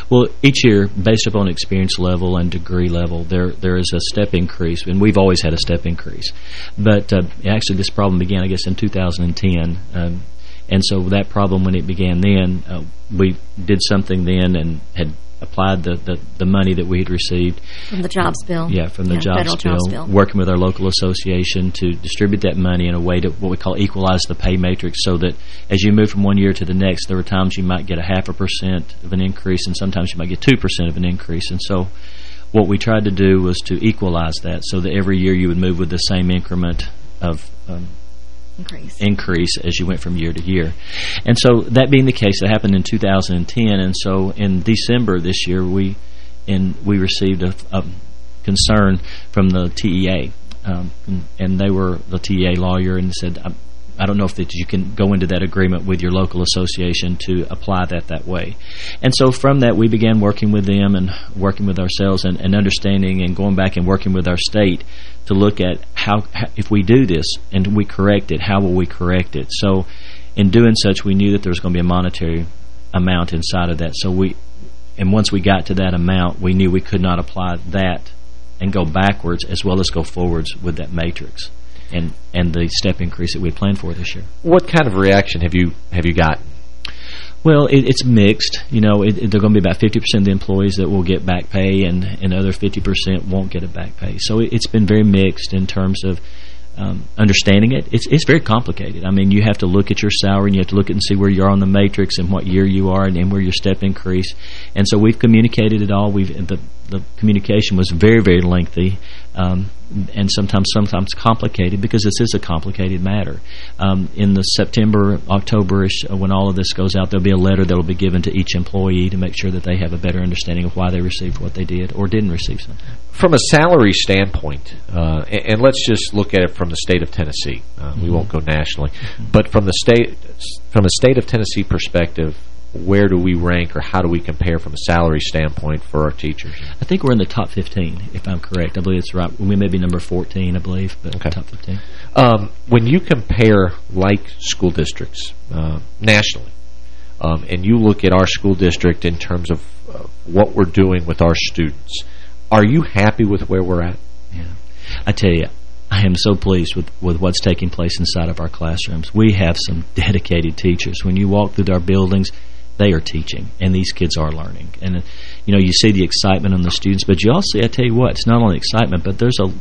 Well, each year, based upon experience level and degree level, there there is a step increase, and we've always had a step increase. But uh, actually, this problem began, I guess, in 2010. Um, and so that problem, when it began then, uh, we did something then and had applied the, the, the, money that we had received. From the jobs bill. Yeah, from the yeah, jobs, bill, jobs, bill, working with our local association to distribute that money in a way to what we call equalize the pay matrix so that as you move from one year to the next, there were times you might get a half a percent of an increase and sometimes you might get 2% of an increase. And so what we tried to do was to equalize that so that every year you would move with the same increment of um, increase. increase as you went from year to year. And so that being the case, that happened in 2010. And so in December this year, we in we received a, a concern from the TEA. Um, and they were the TEA lawyer and said, I don't know if that you can go into that agreement with your local association to apply that that way. And so from that, we began working with them and working with ourselves and, and understanding and going back and working with our state to look at how, if we do this and we correct it, how will we correct it? So in doing such, we knew that there was going to be a monetary amount inside of that. So we, and once we got to that amount, we knew we could not apply that and go backwards as well as go forwards with that matrix and and the step increase that we had planned for this year. What kind of reaction have you have you gotten? Well, it, it's mixed. You know, it, it, they're going to be about 50% of the employees that will get back pay, and another 50% won't get a back pay. So it, has been very mixed in terms of um, understanding it. It's it's very complicated. I mean, you have to look at your salary, and you have to look at and see where you are on the matrix and what year you are, and, and where your step increase. And so we've communicated it all. We've the the communication was very very lengthy um, and sometimes sometimes complicated because this is a complicated matter. Um, in the September, October-ish, uh, when all of this goes out, there'll be a letter that will be given to each employee to make sure that they have a better understanding of why they received what they did or didn't receive something. From a salary standpoint, uh, and, and, let's just look at it from the state of Tennessee. Uh, mm -hmm. We won't go nationally. Mm -hmm. But from the state from a state of Tennessee perspective, where do we rank or how do we compare from a salary standpoint for our teachers? I think we're in the top 15, if I'm correct. I believe it's right. We may be number 14, I believe, but okay. top 15. Um, when you compare like school districts uh, nationally, um, and you look at our school district in terms of uh, what we're doing with our students, are you happy with where we're at? Yeah. I tell you, I am so pleased with, with what's taking place inside of our classrooms. We have some dedicated teachers. When you walk through our buildings, they are teaching, and these kids are learning. And, you know, you see the excitement on the students, but you also, I tell you what, it's not only excitement, but there's a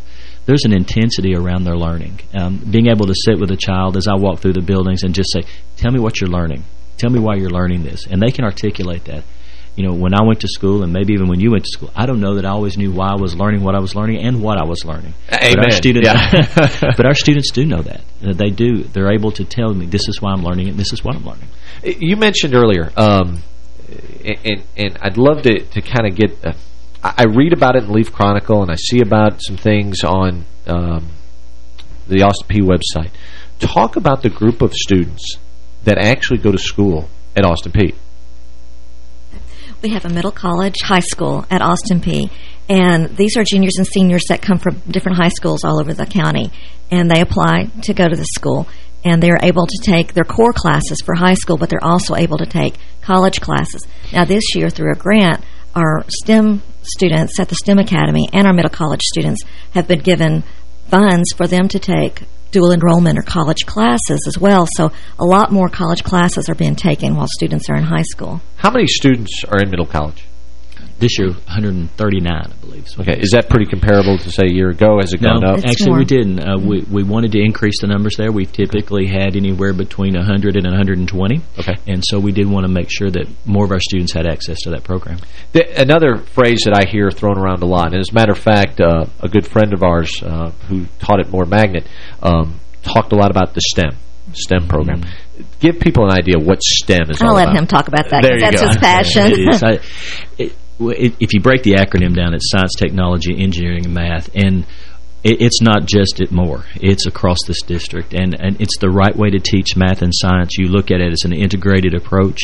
there's an intensity around their learning. Um, being able to sit with a child as I walk through the buildings and just say, tell me what you're learning. Tell me why you're learning this. And they can articulate that. You know, when I went to school, and maybe even when you went to school, I don't know that I always knew why I was learning what I was learning and what I was learning. Amen. But our, students, yeah. but our students do know that. They do. They're able to tell me, this is why I'm learning it, this is what I'm learning. You mentioned earlier, um, and, and I'd love to, to kind of get... Uh, I read about it in Leaf Chronicle, and I see about some things on um, the Austin Peay website. Talk about the group of students that actually go to school at Austin Peay. We have a middle college, high school at Austin Peay. And these are juniors and seniors that come from different high schools all over the county. And they apply to go to the school and they're able to take their core classes for high school, but they're also able to take college classes. Now, this year, through a grant, our STEM students at the STEM Academy and our middle college students have been given funds for them to take dual enrollment or college classes as well. So a lot more college classes are being taken while students are in high school. How many students are in middle college? This year, 139, I believe. So okay, is that pretty comparable to, say, a year ago? Has it no, gone up? actually, more. we didn't. Uh, we, we wanted to increase the numbers there. We've typically had anywhere between 100 and 120. Okay. And so we did want to make sure that more of our students had access to that program. The, another phrase that I hear thrown around a lot, and as a matter of fact, uh, a good friend of ours uh, who taught at Moore Magnet um, talked a lot about the STEM. STEM program. Mm -hmm. Give people an idea what STEM is I'll let about. him talk about that because that's go. his passion. I, it, if you break the acronym down, it's science, technology, engineering, and math. And it's not just at Moore. It's across this district. And, and it's the right way to teach math and science. You look at it as an integrated approach.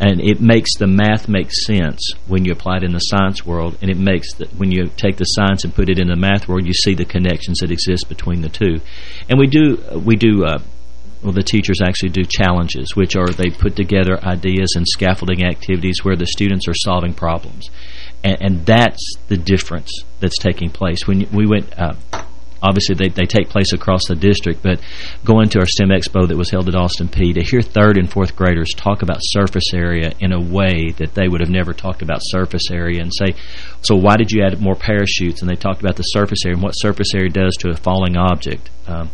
And it makes the math make sense when you apply it in the science world. And it makes that when you take the science and put it in the math world, you see the connections that exist between the two. And we do we do uh, well, the teachers actually do challenges, which are they put together ideas and scaffolding activities where the students are solving problems. And, and that's the difference that's taking place. When we went... Uh, obviously they, they take place across the district, but going to our STEM Expo that was held at Austin Peay, to hear third and fourth graders talk about surface area in a way that they would have never talked about surface area and say, so why did you add more parachutes? And they talked about the surface area and what surface area does to a falling object. Um,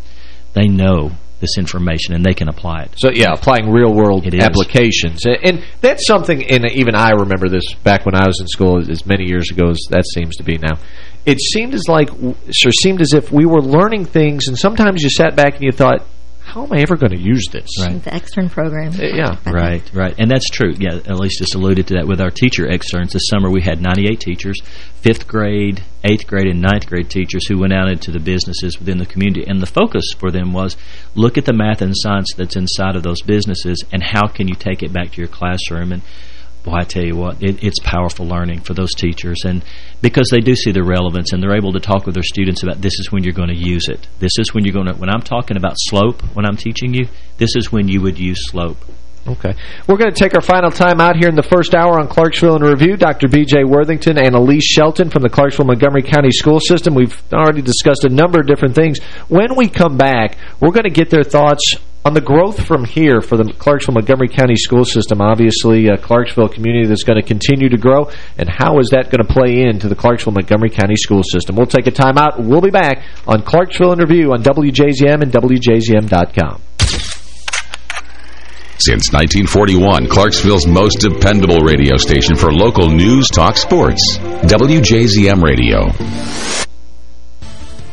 they know this information and they can apply it. So yeah, applying real world applications. And that's something and even I remember this back when I was in school as many years ago as that seems to be now. It seemed as like or seemed as if we were learning things and sometimes you sat back and you thought how am I ever going to use this? Right. The extern program. Uh, yeah. Right, right. And that's true. Yeah, Elise just alluded to that with our teacher externs. This summer we had 98 teachers, fifth grade, eighth grade, and ninth grade teachers who went out into the businesses within the community. And the focus for them was look at the math and science that's inside of those businesses and how can you take it back to your classroom. And Boy, I tell you what, it, it's powerful learning for those teachers. And because they do see the relevance and they're able to talk with their students about this is when you're going to use it. This is when you're going to, when I'm talking about slope, when I'm teaching you, this is when you would use slope. Okay. We're going to take our final time out here in the first hour on Clarksville in Review. Dr. B.J. Worthington and Elise Shelton from the Clarksville-Montgomery County School System. We've already discussed a number of different things. When we come back, we're going to get their thoughts on the growth from here for the Clarksville-Montgomery County school system, obviously a Clarksville community that's going to continue to grow, and how is that going to play into the Clarksville-Montgomery County school system? We'll take a time out. We'll be back on Clarksville in Review on WJZM and WJZM.com. Since 1941, Clarksville's most dependable radio station for local news, talk, sports. WJZM Radio.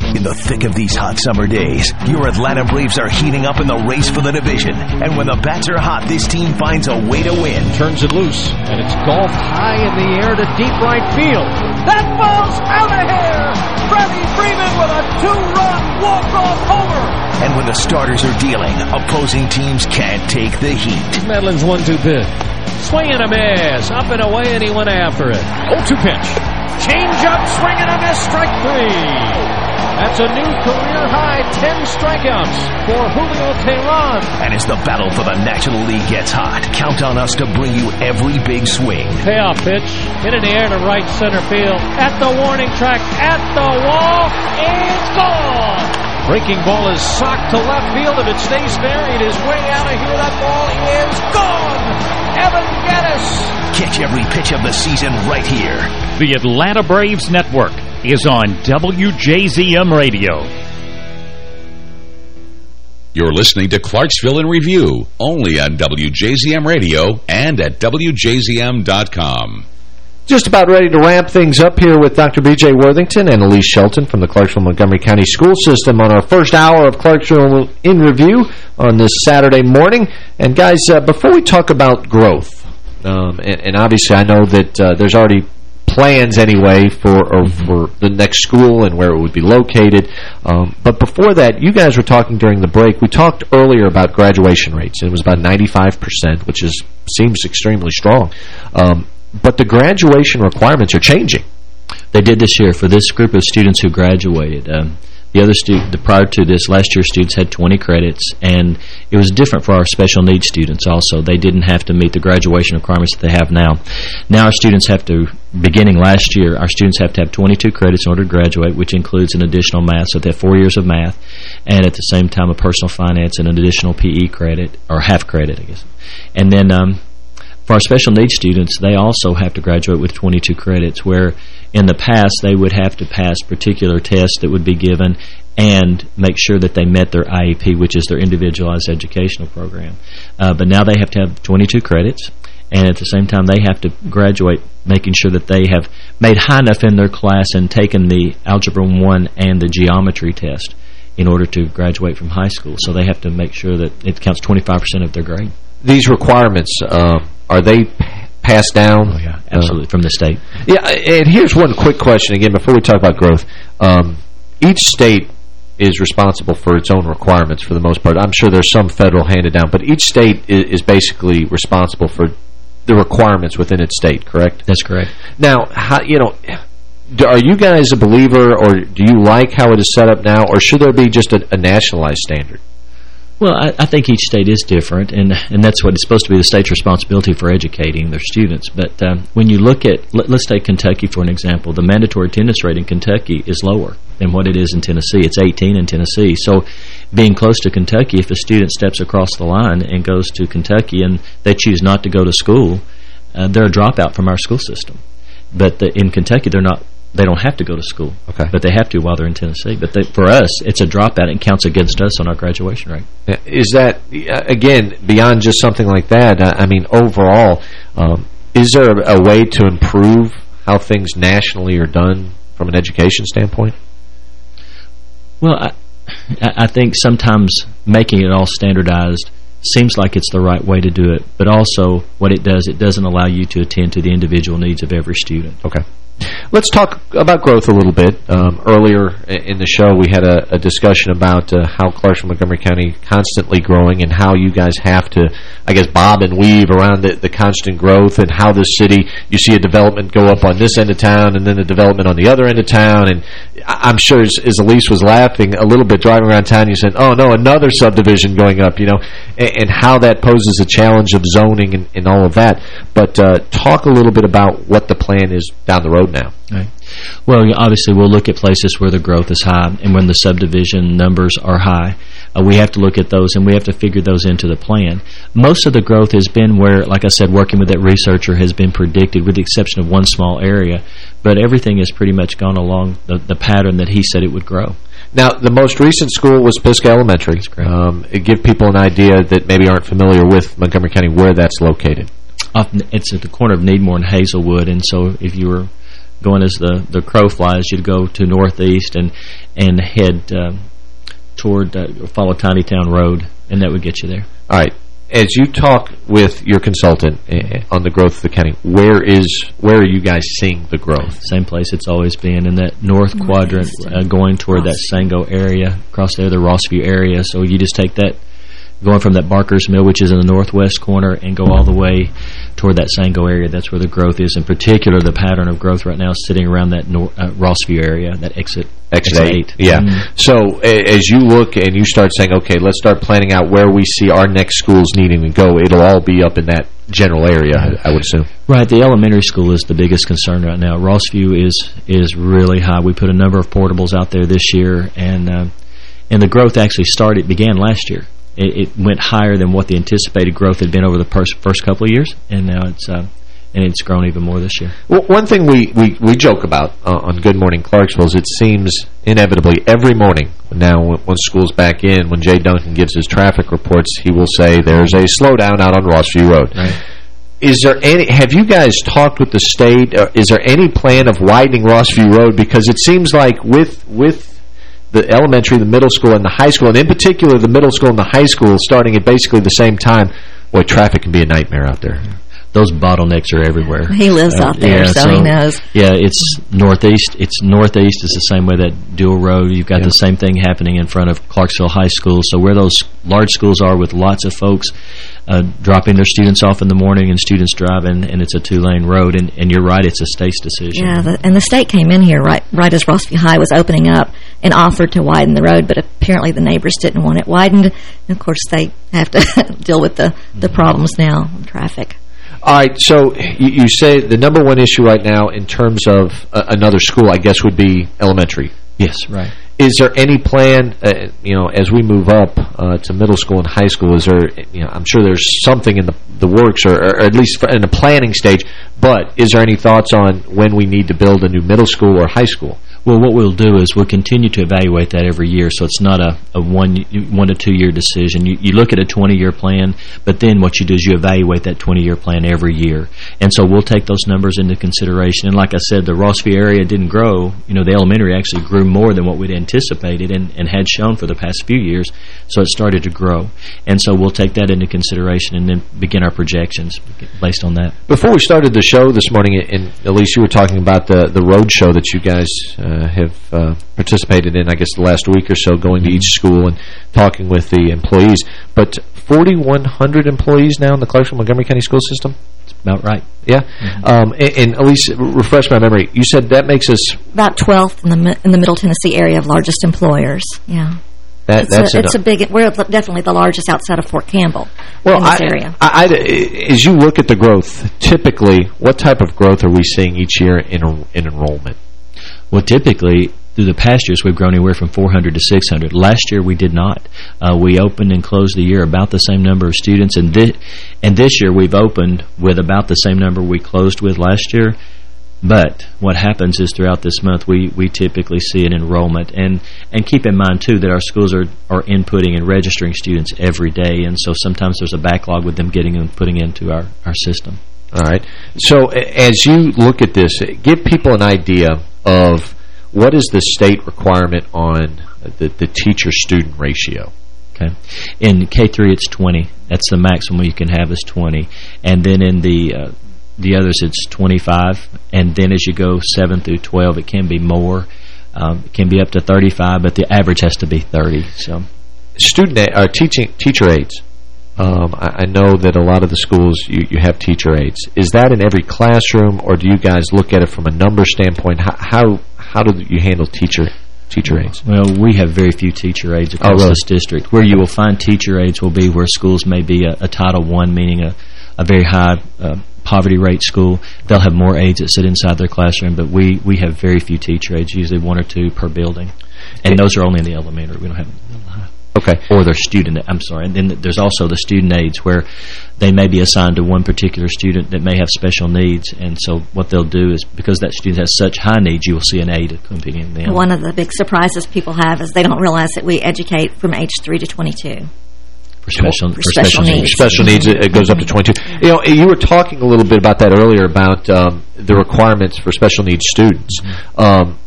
In the thick of these hot summer days, your Atlanta Braves are heating up in the race for the division. And when the bats are hot, this team finds a way to win. Turns it loose, and it's golf high in the air to deep right field. That ball's out of here! Freddie Freeman with a two-run walk-off homer! And when the starters are dealing, opposing teams can't take the heat. Medlen's one-two pitch. Swing and a miss. Up and away, and he went after it. 0-2 pitch. Change up, swing and a miss, strike three. That's a new career-high 10 strikeouts for Julio Teheran. And as the battle for the National League gets hot, count on us to bring you every big swing. Payoff pitch, hit in the air to right center field, at the warning track, at the wall, it's gone! Breaking ball is socked to left field. If it stays there, it is way out of here. That ball is gone! Evan Gattis! Catch every pitch of the season right here. The Atlanta Braves Network is on WJZM Radio. You're listening to Clarksville in Review, only on WJZM Radio and at WJZM.com. Just about ready to ramp things up here with Dr. B.J. Worthington and Elise Shelton from the Clarksville-Montgomery County School System on our first hour of Clarksville in Review on this Saturday morning. And guys, uh, before we talk about growth, um, and, and, obviously I know that uh, there's already plans anyway for or for the next school and where it would be located. Um, but before that, you guys were talking during the break. We talked earlier about graduation rates. It was about 95%, which is seems extremely strong. Um, but the graduation requirements are changing. They did this year for this group of students who graduated. Um, the other student, the prior to this, last year students had 20 credits, and it was different for our special needs students also. They didn't have to meet the graduation requirements that they have now. Now our students have to, beginning last year, our students have to have 22 credits in order to graduate, which includes an additional math, so they have four years of math, and at the same time a personal finance and an additional PE credit, or half credit, I guess. And then um, for our special needs students, they also have to graduate with 22 credits, where in the past they would have to pass particular tests that would be given and make sure that they met their IEP, which is their individualized educational program. Uh, but now they have to have 22 credits, and at the same time they have to graduate making sure that they have made high enough in their class and taken the Algebra 1 and the geometry test in order to graduate from high school. So they have to make sure that it counts 25% of their grade. These requirements, uh, are they passed down? Oh, yeah, absolutely, uh, from the state. Yeah, and here's one quick question, again, before we talk about growth. Um, each state is responsible for its own requirements for the most part. I'm sure there's some federal handed down, but each state is, is basically responsible for the requirements within its state, correct? That's correct. Now, how, you know, are you guys a believer or do you like how it is set up now or should there be just a, a nationalized standard? Well, I, I, think each state is different, and and that's what it's supposed to be the state's responsibility for educating their students. But um, when you look at, let, us take Kentucky for an example. The mandatory attendance rate in Kentucky is lower than what it is in Tennessee. It's 18 in Tennessee. So being close to Kentucky, if a student steps across the line and goes to Kentucky and they choose not to go to school, uh, they're a dropout from our school system. But the, in Kentucky, they're not they don't have to go to school. Okay. But they have to while they're in Tennessee. But they, for us, it's a dropout and counts against us on our graduation rate. Is that, again, beyond just something like that, I mean, overall, um, is there a way to improve how things nationally are done from an education standpoint? Well, I, I think sometimes making it all standardized seems like it's the right way to do it, but also what it does, it doesn't allow you to attend to the individual needs of every student. Okay. Let's talk about growth a little bit. Um, earlier in the show, we had a, a discussion about uh, how Clarksville Montgomery County constantly growing and how you guys have to, I guess, bob and weave around the, the constant growth and how this city, you see a development go up on this end of town and then a development on the other end of town. And I'm sure as, as Elise was laughing a little bit driving around town, you said, oh, no, another subdivision going up, you know, and, and how that poses a challenge of zoning and, and all of that. But uh, talk a little bit about what the plan is down the road now. Right. Well, obviously, we'll look at places where the growth is high and when the subdivision numbers are high. Uh, we have to look at those, and we have to figure those into the plan. Most of the growth has been where, like I said, working with that researcher has been predicted, with the exception of one small area. But everything has pretty much gone along the, the pattern that he said it would grow. Now, the most recent school was Pisgah Elementary. Um, give people an idea that maybe aren't familiar with Montgomery County where that's located. It's at the corner of Needmore and Hazelwood, and so if you were going as the, the crow flies, you'd go to northeast and and head uh, toward, uh, follow Tiny Town Road, and that would get you there. All right. As you talk with your consultant uh, on the growth of the county, where is where are you guys seeing the growth? Same place it's always been, in that north quadrant, uh, going toward that Sango area, across there, the Rossview area. So you just take that going from that Barker's Mill, which is in the northwest corner, and go all the way toward that Sango area. That's where the growth is. In particular, the pattern of growth right now is sitting around that nor uh, Rossview area, that exit exit, exit eight. eight. Yeah. Mm -hmm. So as you look and you start saying, okay, let's start planning out where we see our next schools needing to go, it'll all be up in that general area, I, I would assume. Right. The elementary school is the biggest concern right now. Rossview is is really high. We put a number of portables out there this year, and uh, and the growth actually started began last year it, it, went higher than what the anticipated growth had been over the first, first couple of years, and now it's uh, and it's grown even more this year. Well, one thing we, we, we joke about uh, on Good Morning Clarksville is it seems inevitably every morning now when school's back in, when Jay Duncan gives his traffic reports, he will say there's a slowdown out on Rossview Road. Right. Is there any? Have you guys talked with the state? Is there any plan of widening Rossview Road? Because it seems like with with the elementary, the middle school, and the high school, and in particular the middle school and the high school starting at basically the same time, boy, traffic can be a nightmare out there. Those bottlenecks are everywhere. He lives uh, out there, yeah, so, so, he knows. Yeah, it's northeast. It's northeast is the same way that dual road. You've got yeah. the same thing happening in front of Clarksville High School. So where those large schools are with lots of folks uh, dropping their students off in the morning and students driving, and it's a two-lane road. And, and you're right, it's a state's decision. Yeah, the, and the state came in here right right as Rossview High was opening up and offered to widen the road, but apparently the neighbors didn't want it widened. And of course, they have to deal with the, the problems now, traffic. All right, so you, you, say the number one issue right now in terms of uh, another school, I guess, would be elementary. Yes, right. Is there any plan, uh, you know, as we move up uh, to middle school and high school, is there, you know, I'm sure there's something in the, the works or, or at least in the planning stage, but is there any thoughts on when we need to build a new middle school or high school? Well, what we'll do is we'll continue to evaluate that every year, so it's not a, a one one to two year decision. You, you look at a 20 year plan, but then what you do is you evaluate that 20 year plan every year, and so we'll take those numbers into consideration. And like I said, the Rossview area didn't grow. You know, the elementary actually grew more than what we'd anticipated and, and had shown for the past few years, so it started to grow. And so we'll take that into consideration and then begin our projections based on that. Before we started the show this morning, and Elise, you were talking about the the road show that you guys. Uh, uh, have uh, participated in, I guess, the last week or so, going to each school and talking with the employees. But 4,100 employees now in the Clarksville Montgomery County school system? That's about right. Yeah? Mm -hmm. um, and, and, Elise refresh my memory. You said that makes us... About 12th in the, in the Middle Tennessee area of largest employers. Yeah. That, it's that's a, it's a big. We're definitely the largest outside of Fort Campbell well, in this I, area. I, I, as you look at the growth, typically, what type of growth are we seeing each year in in enrollment? Well, typically, through the past years, we've grown anywhere from 400 to 600. Last year, we did not. Uh, we opened and closed the year about the same number of students, and this, and this year we've opened with about the same number we closed with last year. But what happens is throughout this month, we, we typically see an enrollment. And, and keep in mind, too, that our schools are, are inputting and registering students every day. And so sometimes there's a backlog with them getting and putting into our, our system. All right. So as you look at this, give people an idea of what is the state requirement on the, the teacher-student ratio? Okay. In K3, it's 20. That's the maximum you can have is 20. And then in the uh, the others, it's 25. And then as you go 7 through 12, it can be more. Um, it can be up to 35, but the average has to be 30. So, Student or uh, teaching teacher aides. Um, I, I, know that a lot of the schools, you, you have teacher aides. Is that in every classroom, or do you guys look at it from a number standpoint? How how, how do you handle teacher teacher aides? Well, we have very few teacher aides across oh, really? this district. Where you will find teacher aides will be where schools may be a, a Title I, meaning a, a very high uh, poverty rate school. They'll have more aides that sit inside their classroom, but we, we have very few teacher aides, usually one or two per building. And those are only in the elementary. We don't have Okay. Or their student, I'm sorry. And then there's also the student aides where they may be assigned to one particular student that may have special needs. And so what they'll do is, because that student has such high needs, you will see an aide accompanying them. One of the big surprises people have is they don't realize that we educate from age 3 to 22. For special, for, for special, special needs. needs. Special needs, it goes up to 22. You know, you were talking a little bit about that earlier about um, the requirements for special needs students. Mm -hmm. um,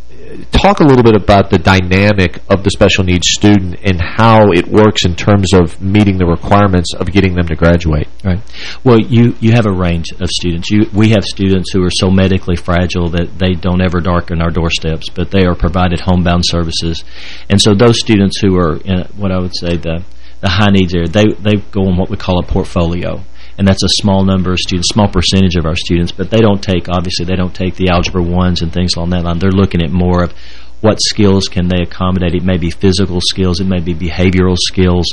talk a little bit about the dynamic of the special needs student and how it works in terms of meeting the requirements of getting them to graduate. Right. Well, you you have a range of students. You we have students who are so medically fragile that they don't ever darken our doorsteps, but they are provided homebound services. And so those students who are in what I would say the the high needs area, they they go on what we call a portfolio and that's a small number of students, small percentage of our students, but they don't take, obviously, they don't take the Algebra 1s and things along that line. They're looking at more of what skills can they accommodate. It may be physical skills, it may be behavioral skills,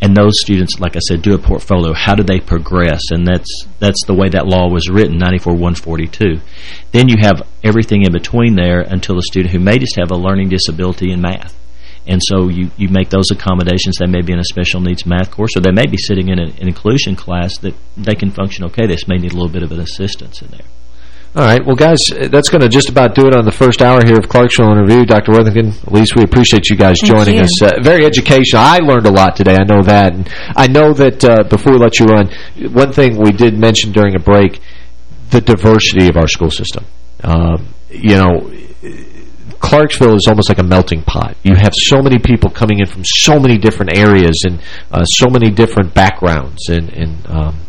and those students, like I said, do a portfolio. How do they progress? And that's that's the way that law was written, 94-142. Then you have everything in between there until a student who may just have a learning disability in math and so you, you make those accommodations. They may be in a special needs math course, or they may be sitting in an, an inclusion class that they can function okay. They may need a little bit of an assistance in there. All right. Well, guys, that's going to just about do it on the first hour here of Clarksville in Review. Dr. Worthington, Elise we appreciate you guys Thank joining you. us. Uh, very educational. I learned a lot today. I know that. And I know that uh, before we let you run, one thing we did mention during a break, the diversity of our school system. Um, you know, Clarksville is almost like a melting pot. You have so many people coming in from so many different areas and uh, so many different backgrounds. And, and um,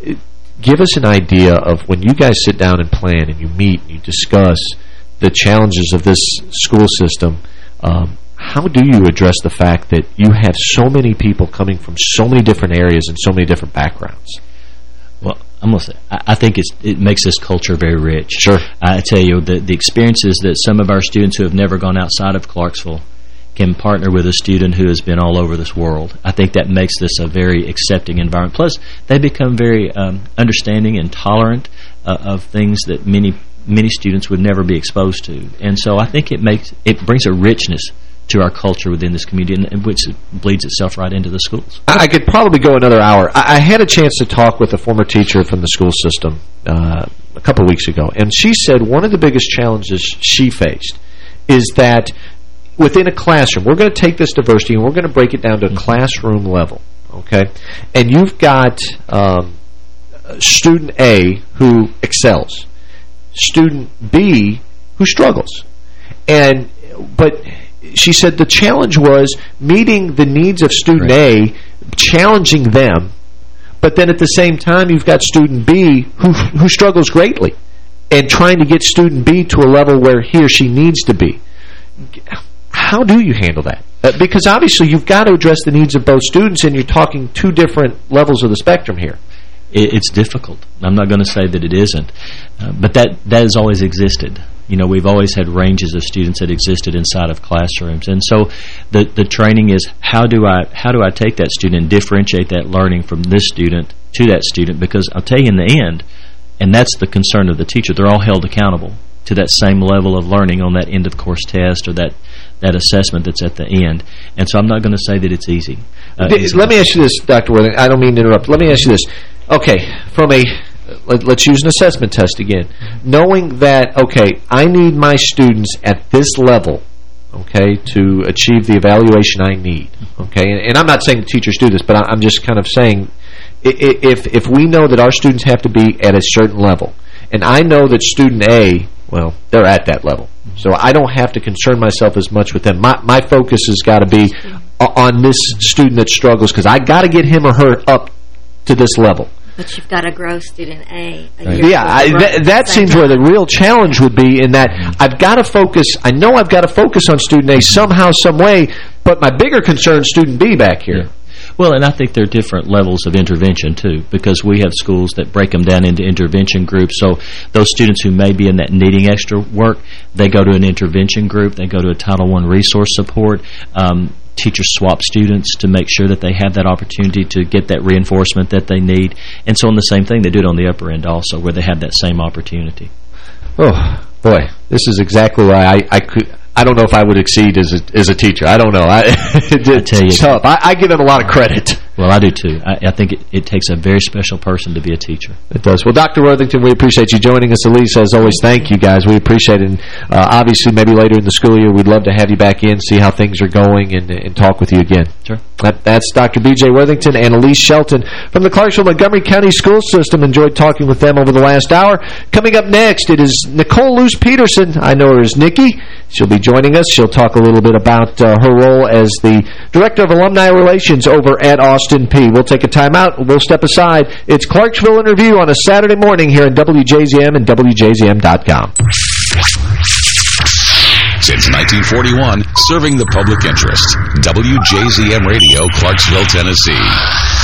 it, give us an idea of when you guys sit down and plan and you meet and you discuss the challenges of this school system, um, how do you address the fact that you have so many people coming from so many different areas and so many different backgrounds? I'm gonna say, I think it makes this culture very rich. Sure. I tell you, the, the experiences that some of our students who have never gone outside of Clarksville can partner with a student who has been all over this world. I think that makes this a very accepting environment. Plus, they become very um, understanding and tolerant uh, of things that many many students would never be exposed to. And so I think it makes it brings a richness to our culture within this community, and which bleeds itself right into the schools. I could probably go another hour. I, I had a chance to talk with a former teacher from the school system uh, a couple weeks ago, and she said one of the biggest challenges she faced is that within a classroom, we're going to take this diversity and we're going to break it down to a classroom level, okay? And you've got um, student A who excels, student B who struggles. And but she said the challenge was meeting the needs of student right. A, challenging them, but then at the same time you've got student B who who struggles greatly and trying to get student B to a level where he or she needs to be. How do you handle that? Uh, because obviously you've got to address the needs of both students and you're talking two different levels of the spectrum here. It's difficult. I'm not going to say that it isn't. Uh, but that, that has always existed. You know, we've always had ranges of students that existed inside of classrooms. And so the the training is how do I how do I take that student and differentiate that learning from this student to that student because I'll tell you in the end and that's the concern of the teacher. They're all held accountable to that same level of learning on that end of course test or that that assessment that's at the end. And so I'm not going to say that it's easy. Uh, Let me ask you this, Dr. Worthing. I don't mean to interrupt. Let me ask you this. Okay, from a let, us use an assessment test again. Knowing that, okay, I need my students at this level, okay, to achieve the evaluation I need, okay? And, and I'm not saying teachers do this, but I, am just kind of saying if, if we know that our students have to be at a certain level, and I know that student A, well, they're at that level, so I don't have to concern myself as much with them. My, my focus has got to be on this student that struggles because I got to get him or her up to this level. But you've got to grow student A. Yeah, I, th that seems time. where the real challenge would be in that I've got to focus, I know I've got to focus on student A somehow, some way, but my bigger concern is student B back here. Yeah. Well, and I think there are different levels of intervention, too, because we have schools that break them down into intervention groups. So those students who may be in that needing extra work, they go to an intervention group. They go to a Title I resource support. Um, teachers swap students to make sure that they have that opportunity to get that reinforcement that they need. And so on the same thing, they do it on the upper end also, where they have that same opportunity. Oh, boy, this is exactly why I, I could... I don't know if I would exceed as a as a teacher. I don't know. I, it, I tell you, tough. I, I, give him a lot of credit. Well, I do too. I, I think it, it, takes a very special person to be a teacher. It does. Well, Dr. Worthington, we appreciate you joining us. Elise, as always, thank you guys. We appreciate it. And uh, obviously, maybe later in the school year, we'd love to have you back in, see how things are going, and, and talk with you again. Sure. That, that's Dr. B.J. Worthington and Elise Shelton from the Clarksville Montgomery County School System. Enjoyed talking with them over the last hour. Coming up next, it is Nicole Loos Peterson. I know her as Nikki. She'll be joining us. She'll talk a little bit about uh, her role as the Director of Alumni Relations over at Austin Peay. We'll take a timeout. We'll step aside. It's Clarksville in Review on a Saturday morning here at WJZM and WJZM.com. Since 1941, serving the public interest. WJZM Radio, Clarksville, Tennessee.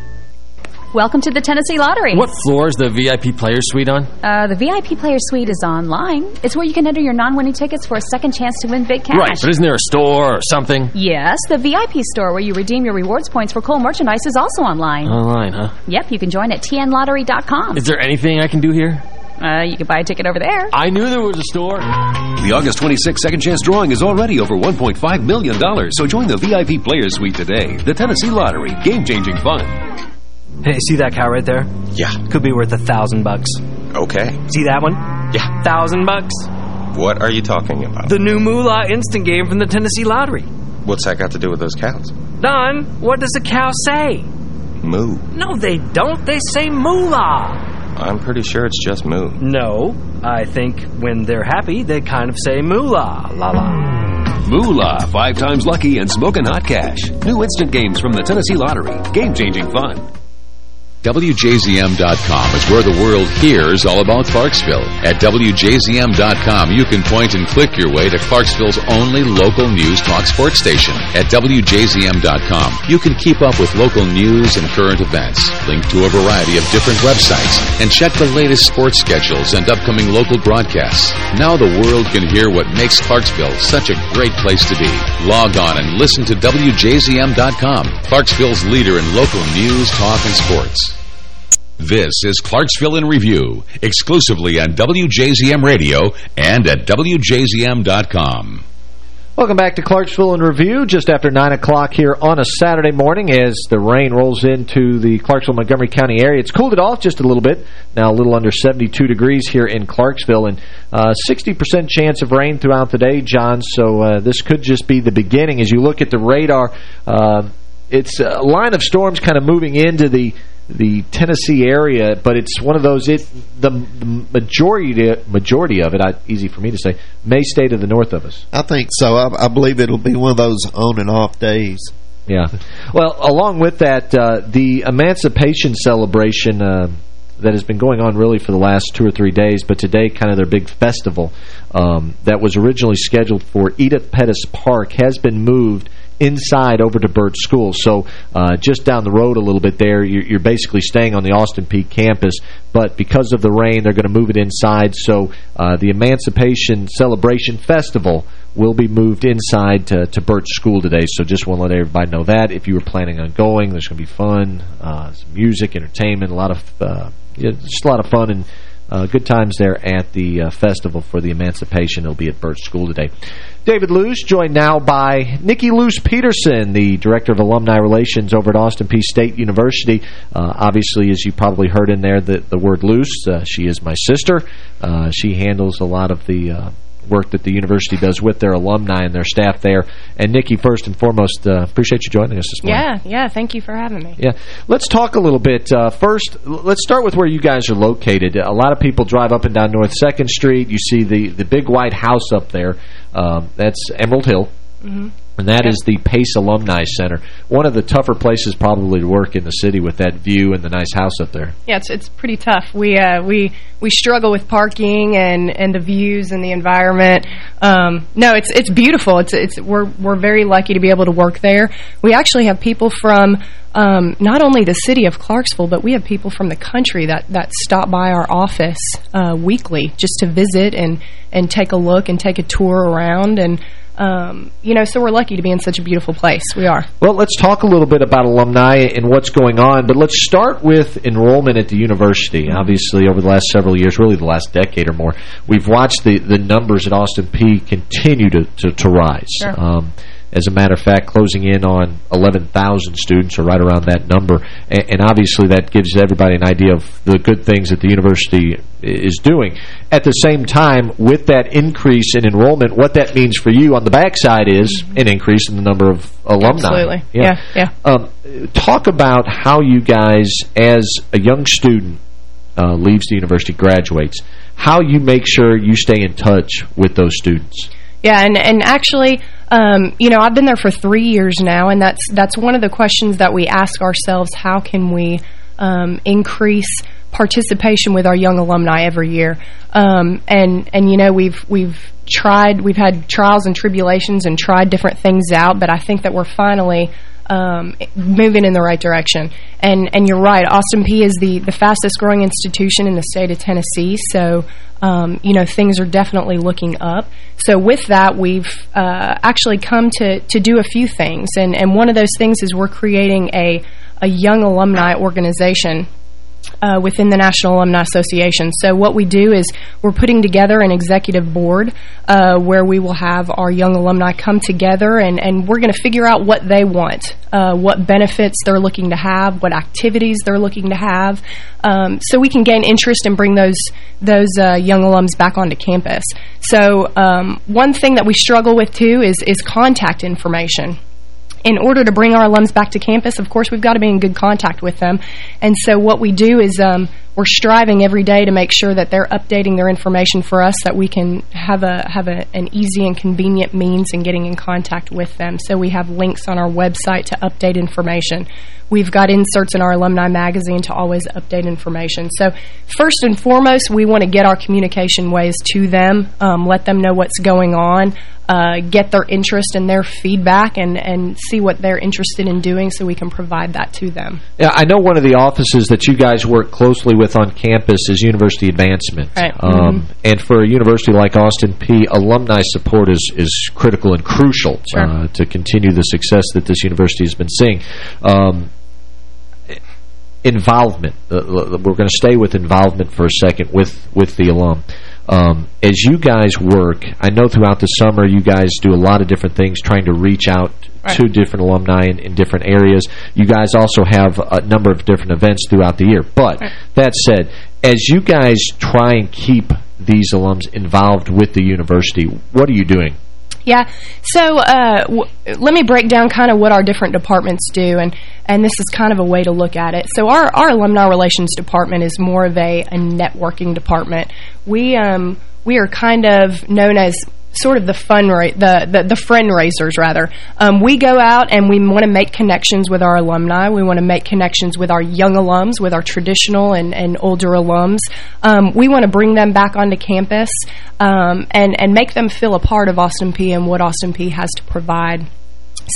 Welcome to the Tennessee Lottery. What floor is the VIP Player Suite on? Uh, the VIP Player Suite is online. It's where you can enter your non-winning tickets for a second chance to win big cash. Right, but isn't there a store or something? Yes, the VIP store where you redeem your rewards points for cool merchandise is also online. Online, huh? Yep, you can join at tnlottery.com. Is there anything I can do here? Uh, you can buy a ticket over there. I knew there was a store. The August 26th Second Chance Drawing is already over $1.5 million, so join the VIP Player Suite today. The Tennessee Lottery. Game-changing fun. Hey, see that cow right there? Yeah. Could be worth a thousand bucks. Okay. See that one? Yeah. Thousand bucks. What are you talking about? The new Moolah instant game from the Tennessee Lottery. What's that got to do with those cows? Don, what does the cow say? Moo. No, they don't. They say Moolah. I'm pretty sure it's just moo. No, I think when they're happy, they kind of say Moolah. La la. Moolah, five times lucky and smoking hot cash. New instant games from the Tennessee Lottery. Game-changing fun. WJZM.com is where the world hears all about Clarksville. At WJZM.com, you can point and click your way to Clarksville's only local news talk sports station. At WJZM.com, you can keep up with local news and current events, link to a variety of different websites, and check the latest sports schedules and upcoming local broadcasts. Now the world can hear what makes Clarksville such a great place to be. Log on and listen to WJZM.com, Clarksville's leader in local news, talk, and sports. This is Clarksville in Review, exclusively on WJZM Radio and at WJZM.com. Welcome back to Clarksville in Review, just after 9 o'clock here on a Saturday morning as the rain rolls into the Clarksville-Montgomery County area. It's cooled it off just a little bit, now a little under 72 degrees here in Clarksville, and 60% uh, chance of rain throughout the day, John, so uh, this could just be the beginning. As you look at the radar, uh, it's a line of storms kind of moving into the the Tennessee area, but it's one of those, it the majority majority of it, I, easy for me to say, may stay to the north of us. I think so. I, I believe it'll be one of those on and off days. Yeah. Well, along with that, uh, the Emancipation Celebration uh, that has been going on really for the last two or three days, but today kind of their big festival um, that was originally scheduled for Edith Pettus Park has been moved inside over to Burt School. So uh, just down the road a little bit there, you're, you're, basically staying on the Austin Peay campus. But because of the rain, they're going to move it inside. So uh, the Emancipation Celebration Festival will be moved inside to, to Burt School today. So just want to let everybody know that. If you were planning on going, there's going to be fun, uh, some music, entertainment, a lot of uh, yeah, just a lot of fun and uh, good times there at the uh, festival for the Emancipation. It'll be at Burt School today. David Loos, joined now by Nikki Loos Peterson, the Director of Alumni Relations over at Austin Peay State University. Uh, obviously, as you probably heard in there, the, the word Loos, uh, she is my sister. Uh, she handles a lot of the uh, work that the university does with their alumni and their staff there. And Nikki, first and foremost, uh, appreciate you joining us this morning. Yeah, yeah, thank you for having me. Yeah, let's talk a little bit. Uh, first, let's start with where you guys are located. A lot of people drive up and down North 2nd Street. You see the, the big white house up there. Um, that's Emerald Hill. Mm -hmm. And that is the Pace Alumni Center. One of the tougher places probably to work in the city with that view and the nice house up there. Yeah, it's it's pretty tough. We uh, we we struggle with parking and and the views and the environment. Um, no, it's it's beautiful. It's it's we're we're very lucky to be able to work there. We actually have people from um, not only the city of Clarksville, but we have people from the country that that stop by our office uh, weekly just to visit and and take a look and take a tour around and um, you know, so we're lucky to be in such a beautiful place. We are. Well, let's talk a little bit about alumni and what's going on, but let's start with enrollment at the university. Obviously, over the last several years, really the last decade or more, we've watched the, the numbers at Austin Peay continue to, to, to rise. Sure. Um, as a matter of fact, closing in on 11,000 students or right around that number. And, and, obviously that gives everybody an idea of the good things that the university is doing. At the same time, with that increase in enrollment, what that means for you on the backside is an increase in the number of alumni. Absolutely. Yeah, yeah. yeah. Um, talk about how you guys, as a young student, uh, leaves the university, graduates, how you make sure you stay in touch with those students. Yeah, and, and actually, um, you know, I've been there for three years now, and that's that's one of the questions that we ask ourselves, how can we um, increase participation with our young alumni every year? Um, and, and, you know, we've we've tried, we've had trials and tribulations and tried different things out, but I think that we're finally um, moving in the right direction. And and you're right, Austin Peay is the, the fastest growing institution in the state of Tennessee, so um, you know, things are definitely looking up. So with that, we've uh, actually come to, to do a few things. And, and one of those things is we're creating a, a young alumni organization uh, within the National Alumni Association. So what we do is we're putting together an executive board uh, where we will have our young alumni come together and, and we're going to figure out what they want, uh, what benefits they're looking to have, what activities they're looking to have, um, so we can gain interest and bring those those uh, young alums back onto campus. So um, one thing that we struggle with too is is contact information in order to bring our alums back to campus, of course, we've got to be in good contact with them. And so what we do is um, we're striving every day to make sure that they're updating their information for us, that we can have a have a, an easy and convenient means in getting in contact with them. So we have links on our website to update information. We've got inserts in our alumni magazine to always update information. So first and foremost, we want to get our communication ways to them, um, let them know what's going on, uh, get their interest and their feedback and, and see what they're interested in doing so we can provide that to them. Yeah, I know one of the offices that you guys work closely with on campus is University Advancement. Right. Um, mm -hmm. And for a university like Austin Peay, alumni support is, is critical and crucial sure. uh, to continue the success that this university has been seeing. Um, involvement. Uh, we're going to stay with involvement for a second with, with the alum. Um, as you guys work, I know throughout the summer you guys do a lot of different things trying to reach out right. to different alumni in, in, different areas. You guys also have a number of different events throughout the year. But right. that said, as you guys try and keep these alums involved with the university, what are you doing? Yeah, so uh, let me break down kind of what our different departments do, and and this is kind of a way to look at it. So our, our alumni relations department is more of a, a networking department. We um we are kind of known as sort of the fun the, the the friend raisers rather. Um, we go out and we want to make connections with our alumni. We want to make connections with our young alums, with our traditional and, and older alums. Um, we want to bring them back onto campus um, and and make them feel a part of Austin Peay and what Austin Peay has to provide.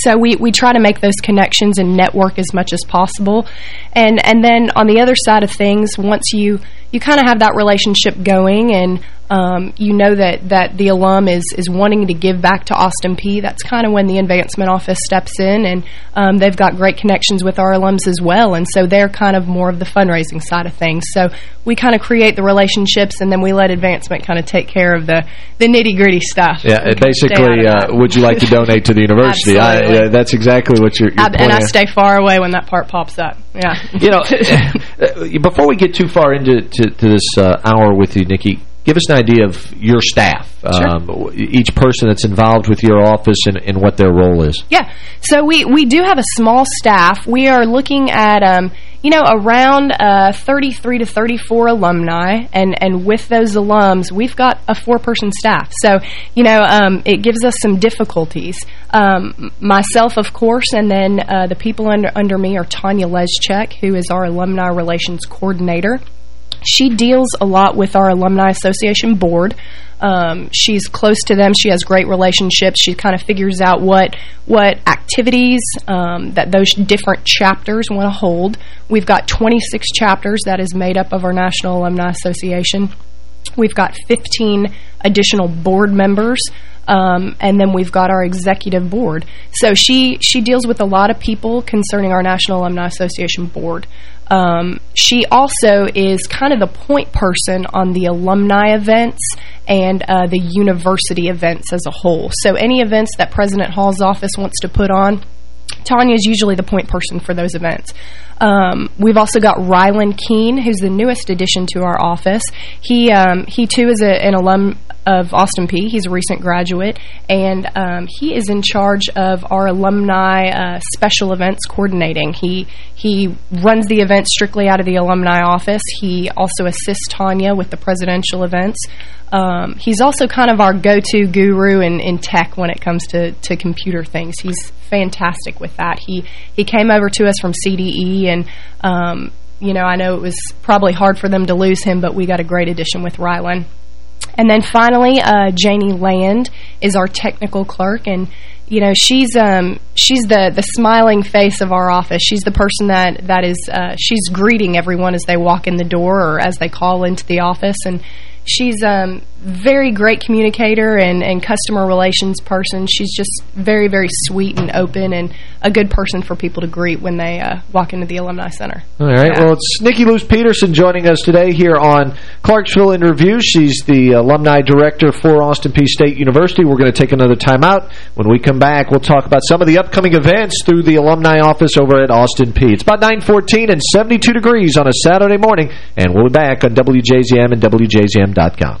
So we, we try to make those connections and network as much as possible. And and then on the other side of things, once you you kind of have that relationship going and um, you know that, that the alum is, is wanting to give back to Austin Peay. That's kind of when the advancement office steps in, and um, they've got great connections with our alums as well, and so they're kind of more of the fundraising side of things. So we kind of create the relationships, and then we let advancement kind of take care of the, the nitty-gritty stuff. Yeah, basically, uh, would you like to donate to the university? I, yeah, that's exactly what you're, you're And I stay far away when that part pops up. Yeah. You know, before we get too far into to, to this uh, hour with you, Nikki, give us an idea of your staff, sure. um, each person that's involved with your office and, and, what their role is. Yeah, so we, we do have a small staff. We are looking at, um, you know, around uh, 33 to 34 alumni, and, and with those alums, we've got a four-person staff. So, you know, um, it gives us some difficulties. Um, myself, of course, and then uh, the people under, under me are Tanya Leschek, who is our Alumni Relations Coordinator. She deals a lot with our Alumni Association board. Um, she's close to them. She has great relationships. She kind of figures out what what activities um, that those different chapters want to hold. We've got 26 chapters that is made up of our National Alumni Association. We've got 15 additional board members, um, and then we've got our executive board. So she she deals with a lot of people concerning our National Alumni Association board. Um, she also is kind of the point person on the alumni events and uh, the university events as a whole. So any events that President Hall's office wants to put on, Tanya is usually the point person for those events. Um, we've also got Rylan Keene, who's the newest addition to our office. He um, he too is a, an alum of Austin Peay. He's a recent graduate, and um, he is in charge of our alumni uh, special events coordinating. He he runs the event strictly out of the alumni office. He also assists Tanya with the presidential events. Um, he's also kind of our go-to guru in, in tech when it comes to, to computer things. He's fantastic with that. He he came over to us from CDE, and um, you know I know it was probably hard for them to lose him, but we got a great addition with Rylan. And then finally, uh, Janie Land is our technical clerk, and you know she's um, she's the the smiling face of our office. She's the person that that is uh, she's greeting everyone as they walk in the door or as they call into the office, and she's um very great communicator and, and customer relations person. She's just very, very sweet and open and a good person for people to greet when they uh, walk into the Alumni Center. All right. Yeah. Well, it's Nikki Loos Peterson joining us today here on Clarksville in Review. She's the alumni director for Austin Peay State University. We're going to take another time out. When we come back, we'll talk about some of the upcoming events through the alumni office over at Austin Peay. It's about 914 and 72 degrees on a Saturday morning, and we'll be back on WJZM and WJZM.com.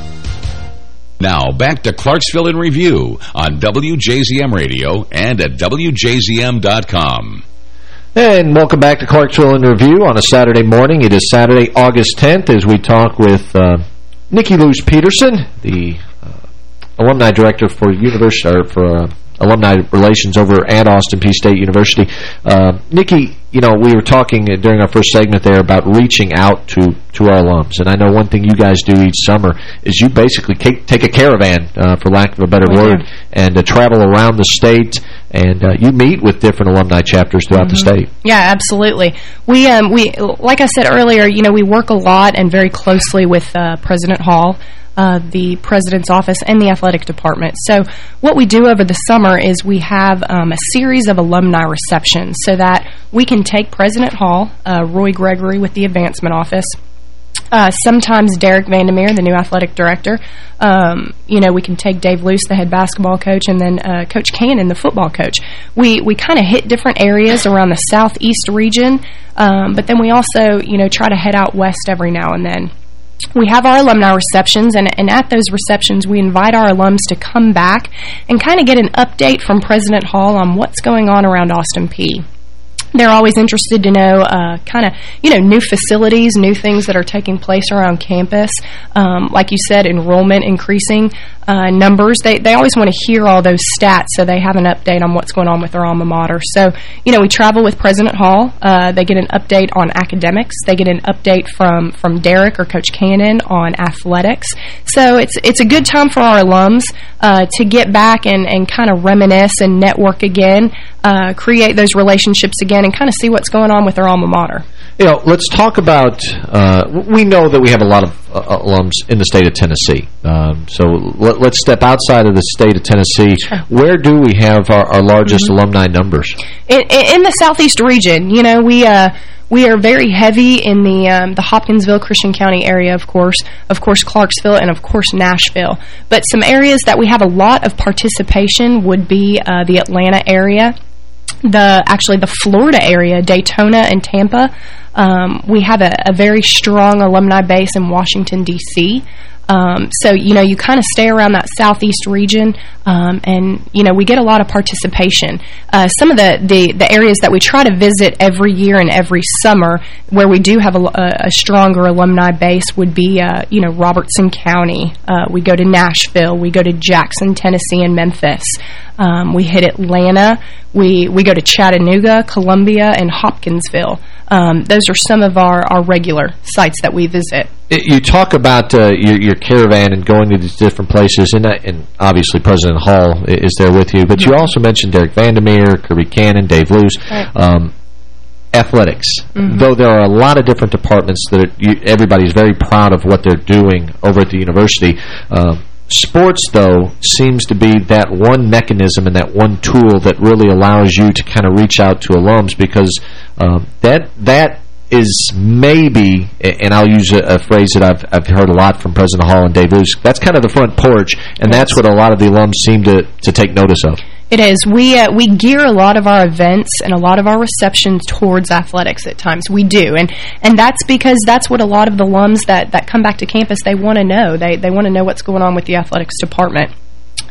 Now, back to Clarksville in Review on WJZM Radio and at WJZM.com. And welcome back to Clarksville in Review on a Saturday morning. It is Saturday, August 10th, as we talk with uh, Nikki Loos Peterson, the uh, alumni director for university or for uh, alumni relations over at Austin Peay State University. Uh, Nikki, you know, we were talking during our first segment there about reaching out to, to our alums. And I know one thing you guys do each summer is you basically take a caravan, uh, for lack of a better word, and uh, travel around the state, and uh, you meet with different alumni chapters throughout mm -hmm. the mm-hmm. state. Yeah, absolutely. We, um, we, like I said earlier, you know, we work a lot and very closely with uh, President Hall uh, the president's office and the athletic department. So what we do over the summer is we have um, a series of alumni receptions so that we can take President Hall, uh, Roy Gregory with the advancement office, uh, sometimes Derek van der Merwe, the new athletic director. Um, you know, we can take Dave Loos, the head basketball coach, and then uh, Coach Cannon, the football coach. We we kind of hit different areas around the southeast region, um, but then we also, you know, try to head out west every now and then we have our alumni receptions, and, and at those receptions, we invite our alums to come back and kind of get an update from President Hall on what's going on around Austin Peay. they're always interested to know uh, kind of, you know, new facilities, new things that are taking place around campus. Um, like you said, enrollment increasing uh, numbers. They, they always want to hear all those stats so they have an update on what's going on with their alma mater. So, you know, we travel with President Hall. Uh, they get an update on academics. They get an update from, from Derek or Coach Cannon on athletics. So it's it's a good time for our alums uh, to get back and, and kind of reminisce and network again, uh, create those relationships again and kind of see what's going on with their alma mater. You know, let's talk about, uh, we know that we have a lot of uh, alums in the state of Tennessee. Um, so let, us step outside of the state of Tennessee. Sure. Where do we have our, our largest mm -hmm. alumni numbers? In, in, the southeast region, you know, we... Uh, we are very heavy in the um, the Hopkinsville, Christian County area, of course, of course Clarksville, and of course Nashville. But some areas that we have a lot of participation would be uh, the Atlanta area, the actually the Florida area, Daytona and Tampa. Um, we have a, a, very strong alumni base in Washington, D.C. Um, so, you know, you kind of stay around that southeast region, um, and, you know, we get a lot of participation. Uh, some of the, the, the, areas that we try to visit every year and every summer where we do have a, a stronger alumni base would be, uh, you know, Robertson County. Uh, we go to Nashville. We go to Jackson, Tennessee, and Memphis. Um, we hit Atlanta. We we go to Chattanooga, Columbia, and Hopkinsville. Um, those are some of our, our regular sites that we visit. You talk about uh, your, your caravan and going to these different places, and, and obviously President Hall is there with you, but you also mentioned Derek van der Merwe, Kirby Cannon, Dave Loos. Right. Um, athletics. Mm -hmm. Though there are a lot of different departments that are, you, everybody's very proud of what they're doing over at the university. Um, Sports, though, seems to be that one mechanism and that one tool that really allows you to kind of reach out to alums because um, that that is maybe, and I'll use a, a, phrase that I've I've heard a lot from President Hall and Dave Loos, that's kind of the front porch, and that's what a lot of the alums seem to, to take notice of. It is. We uh, we gear a lot of our events and a lot of our receptions towards athletics at times. We do. And and that's because that's what a lot of the alums that, that come back to campus, they want to know. They, they want to know what's going on with the athletics department.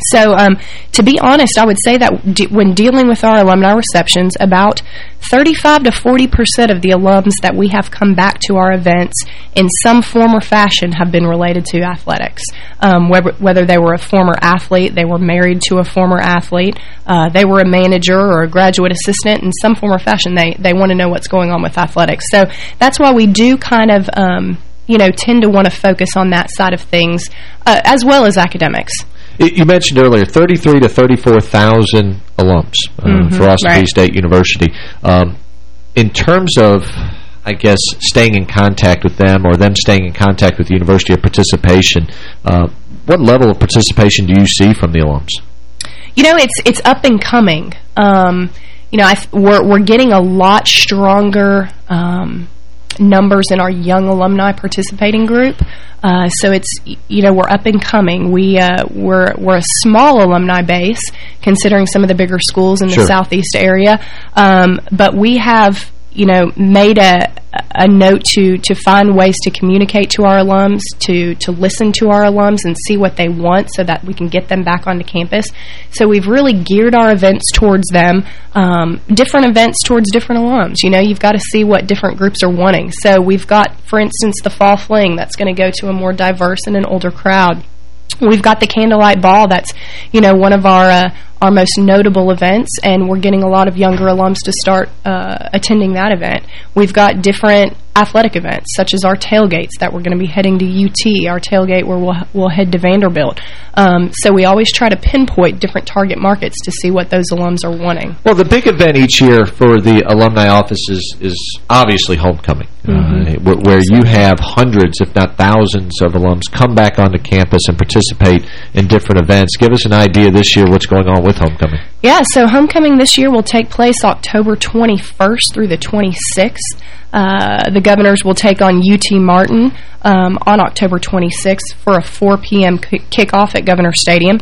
So um, to be honest, I would say that when dealing with our alumni receptions, about 35 to 40 percent of the alums that we have come back to our events in some form or fashion have been related to athletics. Um, whether, whether, they were a former athlete, they were married to a former athlete, uh, they were a manager or a graduate assistant, in some form or fashion, they, they want to know what's going on with athletics. So that's why we do kind of... Um, you know, tend to want to focus on that side of things, uh, as well as academics. You mentioned earlier 33 to 34,000 alums uh, mm -hmm, for Austin right. State University. Um, in terms of, I guess, staying in contact with them or them staying in contact with the university of participation, uh, what level of participation do you see from the alums? You know, it's it's up and coming. Um, you know, I, we're we're getting a lot stronger. Um, numbers in our young alumni participating group. Uh, so it's, you know, we're up and coming. We, uh, we're, we're a small alumni base, considering some of the bigger schools in the sure. southeast area. Um, but we have you know, made a a note to to find ways to communicate to our alums, to to listen to our alums and see what they want so that we can get them back onto campus. So we've really geared our events towards them, um, different events towards different alums. You know, you've got to see what different groups are wanting. So we've got, for instance, the Fall Fling that's going to go to a more diverse and an older crowd. We've got the Candlelight Ball. That's, you know, one of our uh, our most notable events, and we're getting a lot of younger alums to start uh, attending that event. We've got different athletic events, such as our tailgates that we're going to be heading to UT, our tailgate where we'll, we'll head to Vanderbilt. Um, so we always try to pinpoint different target markets to see what those alums are wanting. Well, the big event each year for the alumni office is, is obviously homecoming, mm -hmm. uh, where you have hundreds, if not thousands, of alums come back onto campus and participate in different events. Give us an idea this year what's going on with homecoming. Yeah, so homecoming this year will take place October 21st through the 26th. Uh, the Governors will take on UT Martin um, on October 26th for a 4 p.m. kickoff at Governor Stadium.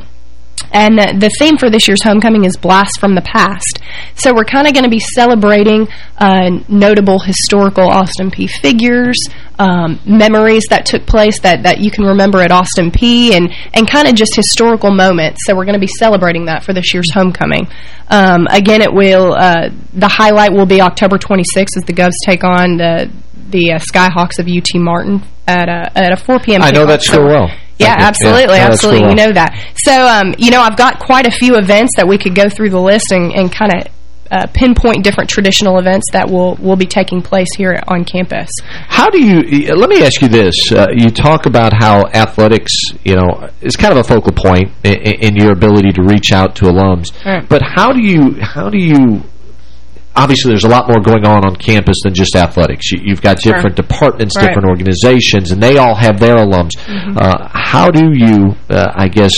And the theme for this year's homecoming is Blast from the Past. So we're kind of going to be celebrating uh, notable historical Austin Peay figures, um, memories that took place that, that you can remember at Austin Peay, and, and kind of just historical moments. So we're going to be celebrating that for this year's homecoming. Um, again, it will uh, the highlight will be October 26th as the Govs take on the the uh, Skyhawks of UT Martin at a, at a 4 p.m. I know that so well. Yeah, absolutely, yeah, absolutely. Cool. You know that. So, um, you know, I've got quite a few events that we could go through the list and, and kind of uh, pinpoint different traditional events that will will be taking place here on campus. How do you? Let me ask you this: uh, You talk about how athletics, you know, is kind of a focal point in, in your ability to reach out to alums. Right. But how do you? How do you? Obviously there's a lot more going on on campus than just athletics. You, have got different sure. departments, right. different organizations, and they all have their alums. Mm -hmm. uh, how do you, uh, I guess,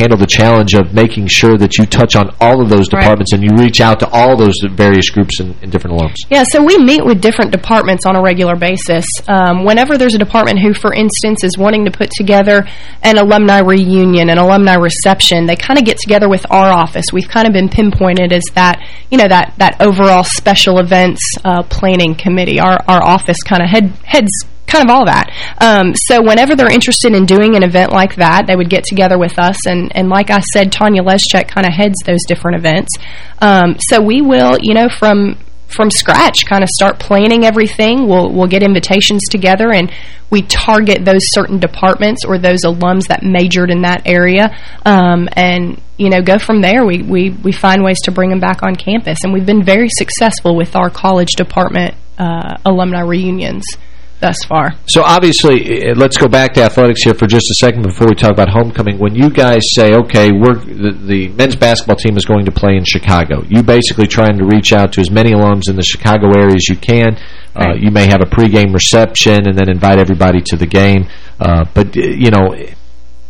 handle the challenge of making sure that you touch on all of those departments right. and you reach out to all those various groups and, and, different alums? Yeah, so we meet with different departments on a regular basis. Um, whenever there's a department who, for instance, is wanting to put together an alumni reunion, an alumni reception, they kind of get together with our office. We've kind of been pinpointed as that, you know, that, that overall overall special events uh, planning committee. Our, our office kind of head, heads kind of all that. Um, so whenever they're interested in doing an event like that, they would get together with us. And, and like I said, Tanya Leschek kind of heads those different events. Um, so we will, you know, from from scratch, kind of start planning everything. We'll we'll get invitations together, and we target those certain departments or those alums that majored in that area, um, and you know go from there. We we we find ways to bring them back on campus, and we've been very successful with our college department uh, alumni reunions thus far. So obviously, eh, let's go back to athletics here for just a second before we talk about homecoming. When you guys say, okay, we're the, the men's basketball team is going to play in Chicago, you basically trying to reach out to as many alums in the Chicago area as you can. Uh, right. Uh, you may have a pregame reception and then invite everybody to the game. Uh, but, eh, you know,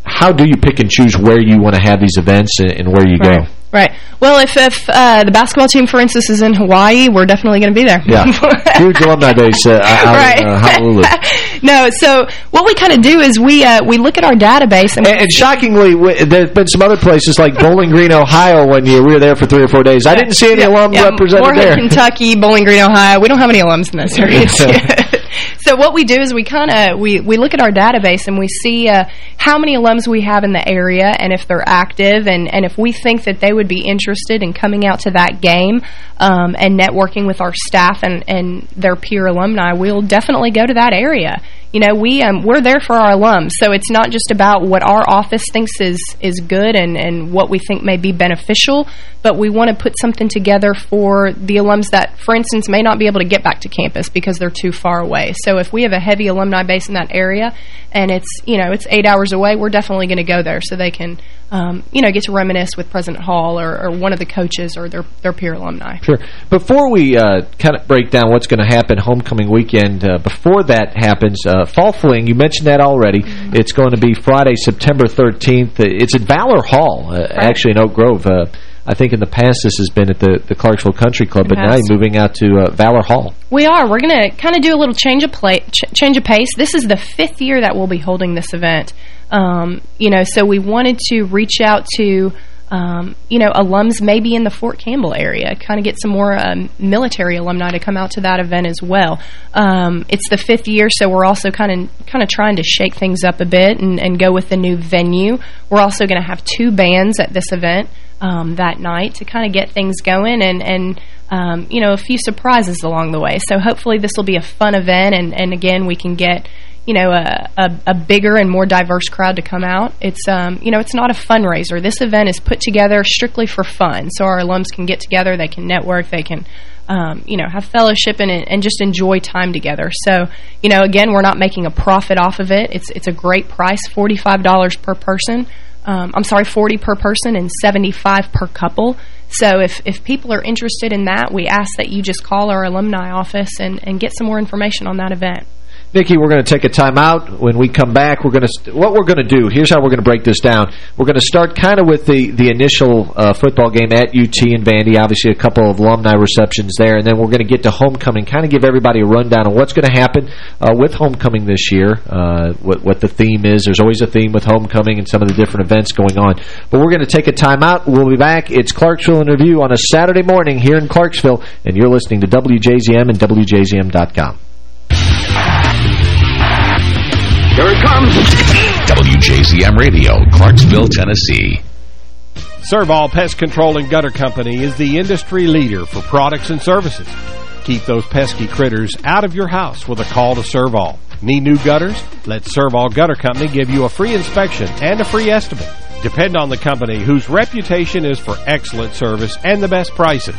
how do you pick and choose where you want to have these events and, and where you right. go? Right. Well, if, if uh, the basketball team, for instance, is in Hawaii, we're definitely going to be there. Yeah. Huge alumni base uh, right. in uh, Honolulu. no, so what we kind of do is we uh, we look at our database. And, and, and shockingly, there's been some other places like Bowling Green, Ohio, when you we were there for three or four days. I didn't see any yeah, alums yeah, represented there. Kentucky, Bowling Green, Ohio. We don't have any alums in those areas so what we do is we kind of we we look at our database and we see uh, how many alums we have in the area and if they're active and and if we think that they would be interested in coming out to that game um, and networking with our staff and and their peer alumni, we'll definitely go to that area you know, we um, we're there for our alums, so it's not just about what our office thinks is is good and and what we think may be beneficial, but we want to put something together for the alums that, for instance, may not be able to get back to campus because they're too far away. So if we have a heavy alumni base in that area, and it's you know it's eight hours away, we're definitely going to go there so they can um, you know, get to reminisce with President Hall or, or, one of the coaches or their their peer alumni. Sure. Before we uh, kind of break down what's going to happen homecoming weekend, uh, before that happens, uh, Fall Fling, you mentioned that already. Mm -hmm. It's going to be Friday, September 13th. It's at Valor Hall, uh, right. actually in Oak Grove. Uh, I think in the past this has been at the, the Clarksville Country Club, it but has. now you're moving out to uh, Valor Hall. We are. We're going to kind of do a little change of play, ch change of pace. This is the fifth year that we'll be holding this event. Um, you know, so we wanted to reach out to, um, you know, alums maybe in the Fort Campbell area, kind of get some more um, military alumni to come out to that event as well. Um, it's the fifth year, so we're also kind of kind of trying to shake things up a bit and, and go with the new venue. We're also going to have two bands at this event um, that night to kind of get things going and and um, you know a few surprises along the way. So hopefully this will be a fun event, and and again we can get you know, a, a, a, bigger and more diverse crowd to come out. It's, um, you know, it's not a fundraiser. This event is put together strictly for fun. So our alums can get together, they can network, they can, um, you know, have fellowship and, and just enjoy time together. So, you know, again, we're not making a profit off of it. It's, it's a great price, $45 per person. Um, I'm sorry, 40 per person and 75 per couple. So if, if people are interested in that, we ask that you just call our alumni office and, and get some more information on that event. Nikki, we're going to take a time out. When we come back, we're going to what we're going to do. Here's how we're going to break this down. We're going to start kind of with the the initial uh, football game at UT and Vandy. Obviously, a couple of alumni receptions there, and then we're going to get to homecoming. Kind of give everybody a rundown on what's going to happen uh, with homecoming this year. Uh, what what the theme is. There's always a theme with homecoming and some of the different events going on. But we're going to take a time out. We'll be back. It's Clarksville in Review on a Saturday morning here in Clarksville, and you're listening to WJZM and WJZM.com. it. WJZM Radio, Clarksville, Tennessee. Servall Pest Control and Gutter Company is the industry leader for products and services. Keep those pesky critters out of your house with a call to Servall. Need new gutters? Let Servall Gutter Company give you a free inspection and a free estimate. Depend on the company whose reputation is for excellent service and the best prices.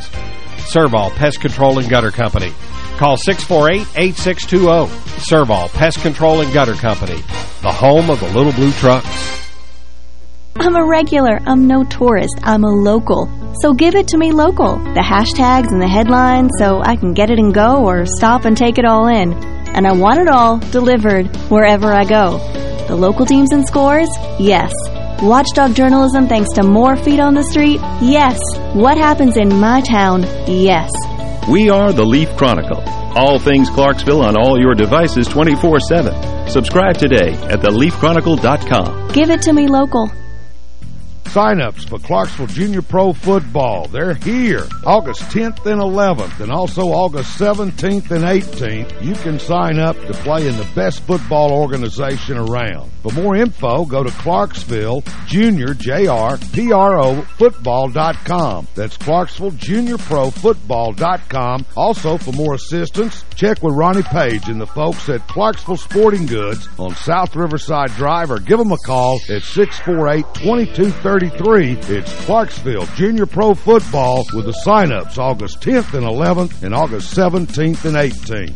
Servall Pest Control and Gutter Company. Call 648-8620. Servall Pest Control and Gutter Company, the home of the little blue trucks. I'm a regular. I'm no tourist. I'm a local. So give it to me local. The hashtags and the headlines so I can get it and go or stop and take it all in. And I want it all delivered wherever I go. The local teams and scores? Yes. Watchdog journalism thanks to more feet on the street? Yes. What happens in my town? Yes. We are the Leaf Chronicle. All things Clarksville on all your devices 24-7. Subscribe today at theleafchronicle.com. Give it to me local. Sign-ups for Clarksville Junior Pro Football. They're here August 10th and 11th and also August 17th and 18th. You can sign up to play in the best football organization around. For more info, go to Clarksville Junior, J-R-P-R-O, football.com. That's Clarksville Junior Pro Football.com. Also, for more assistance, check with Ronnie Page and the folks at Clarksville Sporting Goods on South Riverside Drive or give them a call at 648-2233. It's Clarksville Junior Pro Football with the sign-ups August 10th and 11th and August 17th and 18th.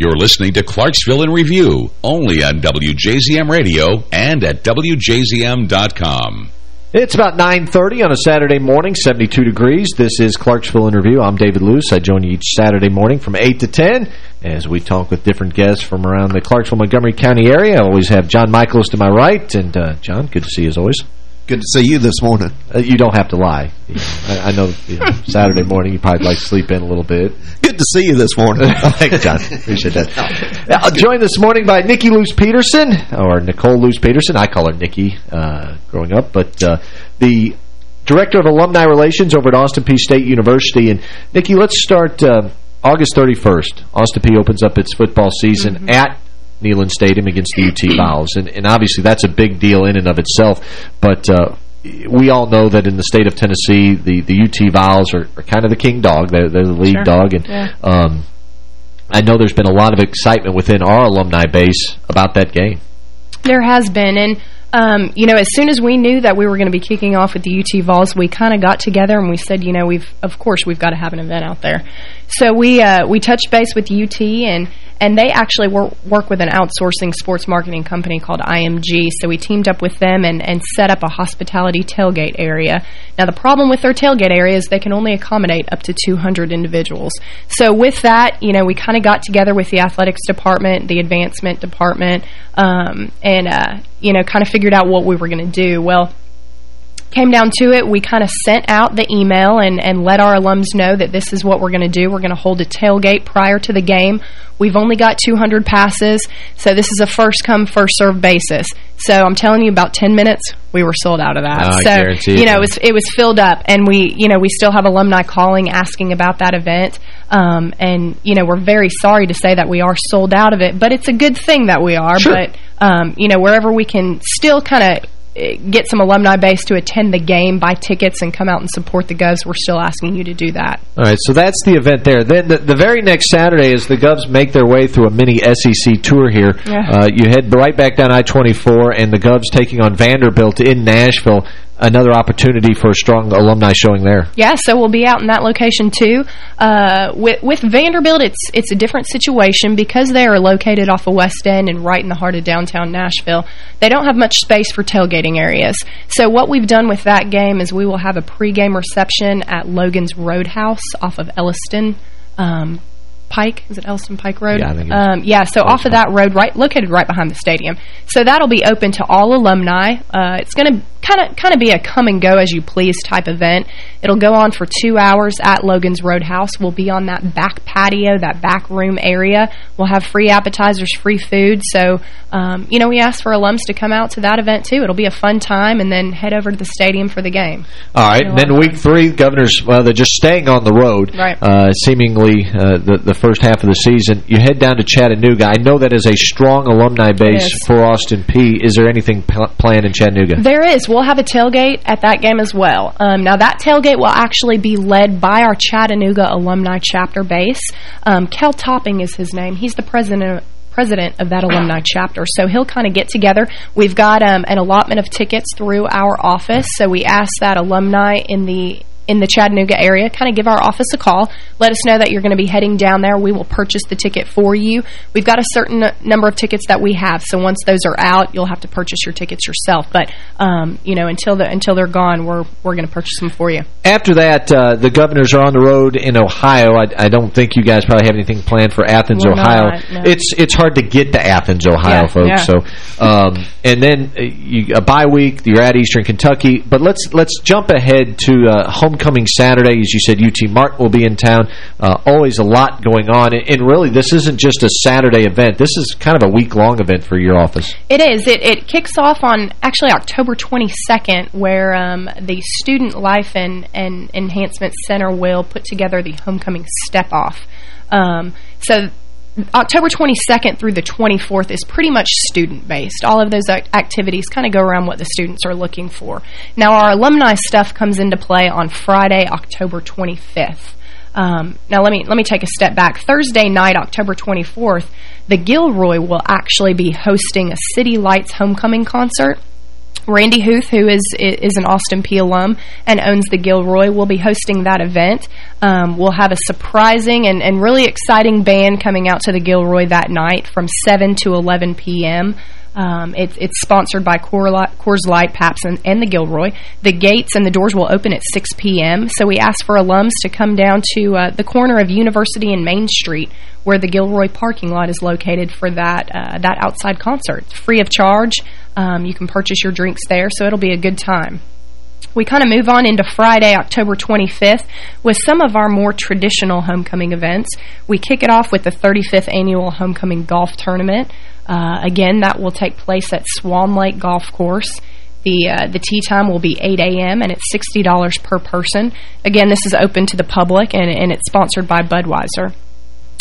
You're listening to Clarksville in Review, only on WJZM Radio and at WJZM.com. It's about 9.30 on a Saturday morning, 72 degrees. This is Clarksville in Review. I'm David Luce. I join you each Saturday morning from 8 to 10 as we talk with different guests from around the Clarksville-Montgomery County area. I always have John Michaels to my right. And, uh, John, good to see you as always. Good to see you this morning. Uh, you don't have to lie. You know, I, I, know, you know Saturday morning you probably like to sleep in a little bit. Good to see you this morning. Thanks, John. Appreciate that. Uh, joined this morning by Nikki Luce Peterson, or Nicole Luce Peterson. I call her Nikki uh, growing up, but uh, the Director of Alumni Relations over at Austin Peay State University. And, Nikki, let's start uh, August 31st. Austin Peay opens up its football season mm -hmm. at Neyland Stadium against the UT Vols. And, and obviously that's a big deal in and of itself. But uh, we all know that in the state of Tennessee, the, the UT Vols are, are kind of the king dog. They're, they're the lead sure. dog. And yeah. um, I know there's been a lot of excitement within our alumni base about that game. There has been. And um, you know, as soon as we knew that we were going to be kicking off with the UT Vols, we kind of got together and we said, you know, we've of course we've got to have an event out there. So we uh, we touched base with UT and and they actually work, work with an outsourcing sports marketing company called IMG. So we teamed up with them and, and set up a hospitality tailgate area. Now, the problem with their tailgate area is they can only accommodate up to 200 individuals. So with that, you know, we kind of got together with the athletics department, the advancement department, um, and, uh, you know, kind of figured out what we were going to do. Well, came down to it, we kind of sent out the email and, and let our alums know that this is what we're going to do. We're going to hold a tailgate prior to the game. We've only got 200 passes, so this is a first-come, first-served basis. So I'm telling you, about 10 minutes, we were sold out of that. Oh, so, you know, it was, it was filled up, and we, you know, we still have alumni calling, asking about that event. Um, and, you know, we're very sorry to say that we are sold out of it, but it's a good thing that we are. Sure. But, um, you know, wherever we can still kind of get some alumni base to attend the game, buy tickets, and come out and support the Govs, we're still asking you to do that. All right, so that's the event there. Then the, the very next Saturday, is the Govs make their way through a mini SEC tour here, Yeah. uh, you head right back down I-24, and the Govs taking on Vanderbilt in Nashville. Another opportunity for a strong alumni showing there. Yeah, so we'll be out in that location too. Uh, with, with Vanderbilt, it's it's a different situation because they are located off of West End and right in the heart of downtown Nashville. They don't have much space for tailgating areas. So what we've done with that game is we will have a pregame reception at Logan's Roadhouse off of Elliston. Um, Pike, is it Elliston Pike Road? Yeah, I think it is. Um, yeah, so off of that road, right, located right behind the stadium. So that'll be open to all alumni. Uh, it's going to kind of kind of be a come and go as you please type event. It'll go on for two hours at Logan's Roadhouse. We'll be on that back patio, that back room area. We'll have free appetizers, free food. So, um, you know, we ask for alums to come out to that event too. It'll be a fun time, and then head over to the stadium for the game. All right, and then week three, Governors, well, they're just staying on the road, Right. uh, seemingly uh, the, the first half of the season. You head down to Chattanooga. I know that is a strong alumni base for Austin Peay. Is there anything pl planned in Chattanooga? There is. We'll have a tailgate at that game as well. Um, now, that tailgate will actually be led by our Chattanooga alumni chapter base. Um, Kel Topping is his name. He's the president president of that alumni chapter. So he'll kind of get together. We've got um, an allotment of tickets through our office. So we ask that alumni in the in the Chattanooga area, kind of give our office a call. Let us know that you're going to be heading down there. We will purchase the ticket for you. We've got a certain number of tickets that we have, so once those are out, you'll have to purchase your tickets yourself. But, um, you know, until the until they're gone, we're we're going to purchase them for you. After that, uh, the Governors are on the road in Ohio. I, I don't think you guys probably have anything planned for Athens, We're Ohio. not, no. It's it's hard to get to Athens, Ohio, Yeah, folks. yeah. So, um, and then uh, you, a bye week. You're at Eastern Kentucky, but let's let's jump ahead to uh, homecoming Saturday. As you said, UT Martin will be in town. Uh, always a lot going on, and, and really, this isn't just a Saturday event. This is kind of a week long event for your office. It is. It, it kicks off on actually October 22nd, where um, the Student Life and, and Enhancement Center will put together the homecoming step off. Um, so October 22nd through the 24th is pretty much student-based. All of those activities kind of go around what the students are looking for. Now, our alumni stuff comes into play on Friday, October 25th. Um, now, let me let me take a step back. Thursday night, October 24th, the Gilroy will actually be hosting a City Lights homecoming concert. Randy Huth, who is is an Austin Peay alum and owns the Gilroy, will be hosting that event. Um, we'll have a surprising and, and really exciting band coming out to the Gilroy that night from 7 to 11 p.m. Um, it, it's sponsored by Coors Light Paps, and, and the Gilroy. The gates and the doors will open at 6 p.m., so we ask for alums to come down to uh, the corner of University and Main Street where the Gilroy parking lot is located for that uh, that outside concert. It's free of charge. Um, you can purchase your drinks there, so it'll be a good time. We kind of move on into Friday, October 25th, with some of our more traditional homecoming events. We kick it off with the 35th Annual Homecoming Golf Tournament. Uh, again, that will take place at Swan Lake Golf Course. The uh, the tea time will be 8 a.m. and it's $60 per person. Again, this is open to the public and, and it's sponsored by Budweiser.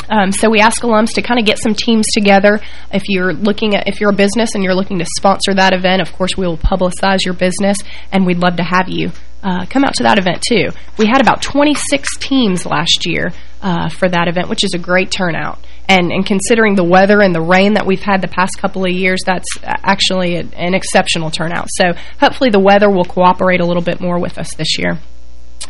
Um, so we ask alums to kind of get some teams together. If you're looking at, if you're a business and you're looking to sponsor that event, of course we will publicize your business, and we'd love to have you uh, come out to that event too. We had about 26 teams last year uh, for that event, which is a great turnout. And, and considering the weather and the rain that we've had the past couple of years, that's actually a, an exceptional turnout. So hopefully the weather will cooperate a little bit more with us this year.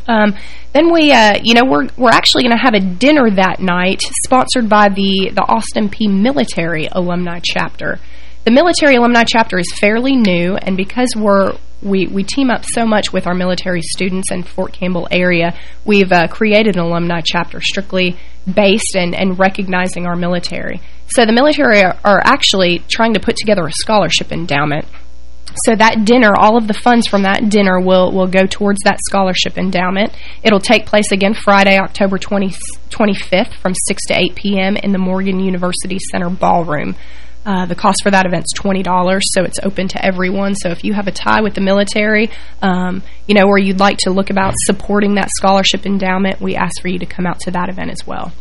Um, then we, uh, you know, we're we're actually going to have a dinner that night, sponsored by the the Austin Peay Military Alumni Chapter. The military alumni chapter is fairly new, and because we're we, we team up so much with our military students in Fort Campbell area, we've uh, created an alumni chapter strictly based and, and recognizing our military. So the military are, are actually trying to put together a scholarship endowment so that dinner, all of the funds from that dinner will, will go towards that scholarship endowment. It'll take place again Friday, October 20, 25th from 6 to 8 p.m. in the Morgan University Center Ballroom. Uh, the cost for that event is $20, so it's open to everyone. So if you have a tie with the military, um, you know, or you'd like to look about supporting that scholarship endowment, we ask for you to come out to that event as well.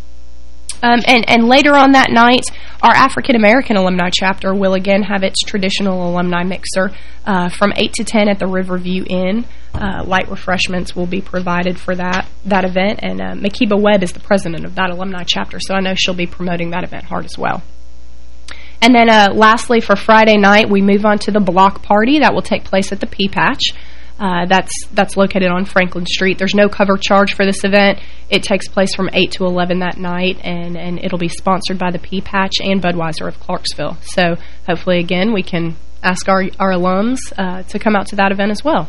Um, and, and later on that night, our African-American alumni chapter will again have its traditional alumni mixer uh, from 8 to 10 at the Riverview Inn. Uh, light refreshments will be provided for that that event, and uh, Makiba Webb is the president of that alumni chapter, so I know she'll be promoting that event hard as well. And then uh, lastly, for Friday night, we move on to the block party that will take place at the Pea Patch. Uh, that's that's located on Franklin Street. There's no cover charge for this event. It takes place from 8 to 11 that night, and, and it'll be sponsored by the Pea Patch and Budweiser of Clarksville. So hopefully, again, we can ask our, our alums uh, to come out to that event as well.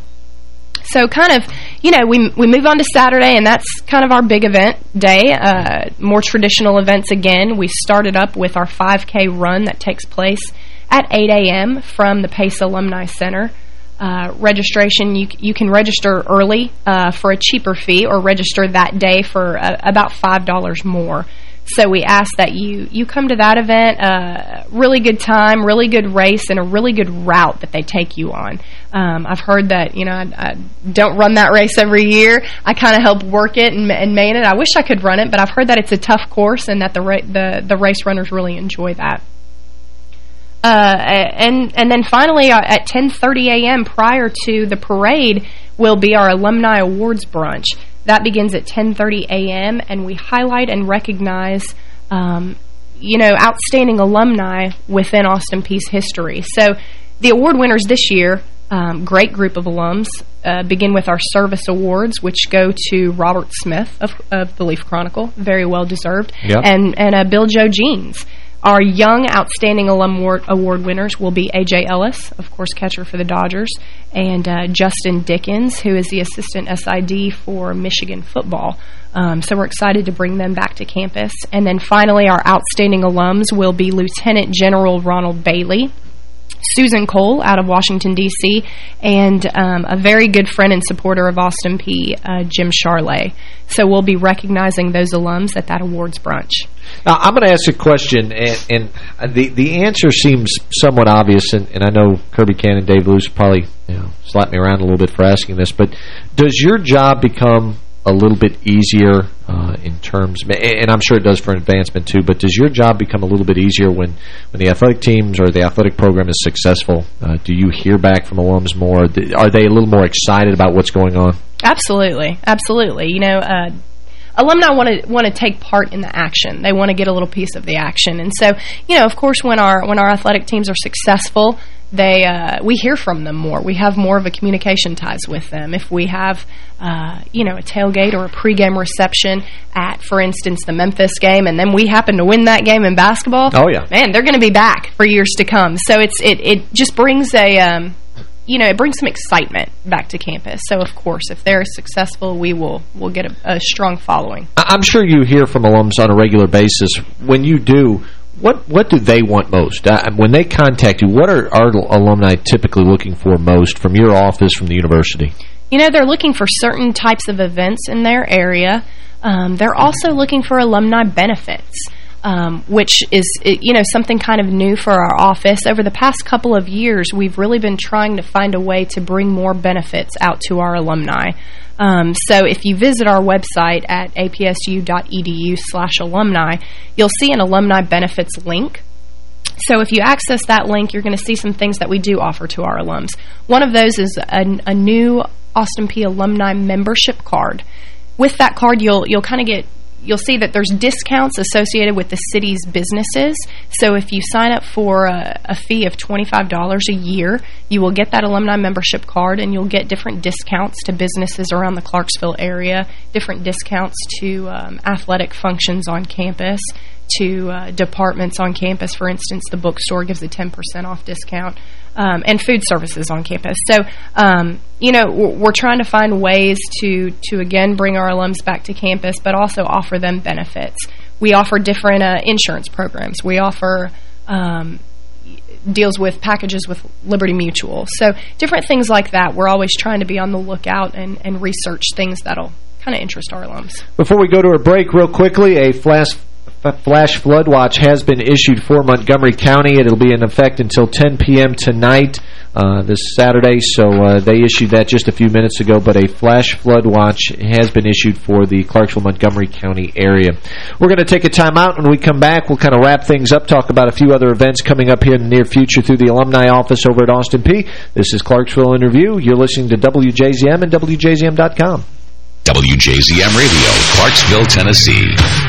So kind of, you know, we we move on to Saturday, and that's kind of our big event day. Uh, more traditional events again. We started up with our 5K run that takes place at 8 a.m. from the Pace Alumni Center. Uh, registration, you you can register early uh, for a cheaper fee or register that day for uh, about $5 more. So we ask that you you come to that event, uh, really good time, really good race, and a really good route that they take you on. Um, I've heard that, you know, I, I, don't run that race every year. I kind of help work it and, and main it. I wish I could run it, but I've heard that it's a tough course and that the the the race runners really enjoy that. Uh, and and then finally uh, at 10:30 a.m. prior to the parade will be our alumni awards brunch. That begins at 10:30 a.m. and we highlight and recognize um, you know outstanding alumni within Austin Peay's history. So the award winners this year, um, great group of alums, uh, begin with our service awards, which go to Robert Smith of, of the Leaf Chronicle, very well deserved, yep. and and uh, Bill Joe Jeans. Our young Outstanding Alum Award winners will be A.J. Ellis, of course, catcher for the Dodgers, and uh, Justin Dickens, who is the assistant SID for Michigan football. Um, so we're excited to bring them back to campus. And then finally, our Outstanding Alums will be Lieutenant General Ronald Bailey, Susan Cole out of Washington, D.C., and um, a very good friend and supporter of Austin Peay., uh, Jim Charley. So we'll be recognizing those alums at that awards brunch. Now, I'm going to ask a question, and, and, the the answer seems somewhat obvious, and, and I know Kirby Cannon, and Dave Luce probably you know, slap me around a little bit for asking this, but does your job become a little bit easier uh, in terms, and I'm sure it does for advancement too, but does your job become a little bit easier when, when the athletic teams or the athletic program is successful? Uh, do you hear back from alums more? Are they a little more excited about what's going on? Absolutely. Absolutely. You know, uh, alumni want to want to take part in the action. They want to get a little piece of the action. And so, you know, of course, when our when our athletic teams are successful, they uh, we hear from them more. We have more of a communication ties with them. If we have, uh, you know, a tailgate or a pregame reception at, for instance, the Memphis game, and then we happen to win that game in basketball. Oh yeah, man, they're going to be back for years to come. So it's it it just brings a. Um, you know, it brings some excitement back to campus. So, of course, if they're successful, we will will get a, a strong following. I'm sure you hear from alums on a regular basis. When you do, what what do they want most? Uh, when they contact you, what are our alumni typically looking for most from your office, from the university? You know, they're looking for certain types of events in their area. Um, they're also looking for alumni benefits um, which is, you know, something kind of new for our office. Over the past couple of years, we've really been trying to find a way to bring more benefits out to our alumni. Um, so if you visit our website at apsu.edu slash alumni, you'll see an alumni benefits link. So if you access that link, you're going to see some things that we do offer to our alums. One of those is a, a new Austin Peay alumni membership card. With that card, you'll you'll kind of get you'll see that there's discounts associated with the city's businesses. So if you sign up for a, a fee of $25 a year, you will get that alumni membership card and you'll get different discounts to businesses around the Clarksville area, different discounts to um, athletic functions on campus, to uh, departments on campus. For instance, the bookstore gives a 10% off discount. Um, and food services on campus. So, um, you know, we're trying to find ways to, to again, bring our alums back to campus, but also offer them benefits. We offer different uh, insurance programs. We offer um, deals with packages with Liberty Mutual. So different things like that. We're always trying to be on the lookout and, and research things that'll kind of interest our alums. Before we go to a break real quickly, a flash flash flood watch has been issued for Montgomery County. It'll be in effect until 10 p.m. tonight, uh, this Saturday. So uh, they issued that just a few minutes ago, but a flash flood watch has been issued for the Clarksville-Montgomery County area. We're going to take a time out. When we come back, we'll kind of wrap things up, talk about a few other events coming up here in the near future through the alumni office over at Austin Peay. This is Clarksville in Review. You're listening to WJZM and WJZM.com. WJZM Radio, Clarksville, Tennessee.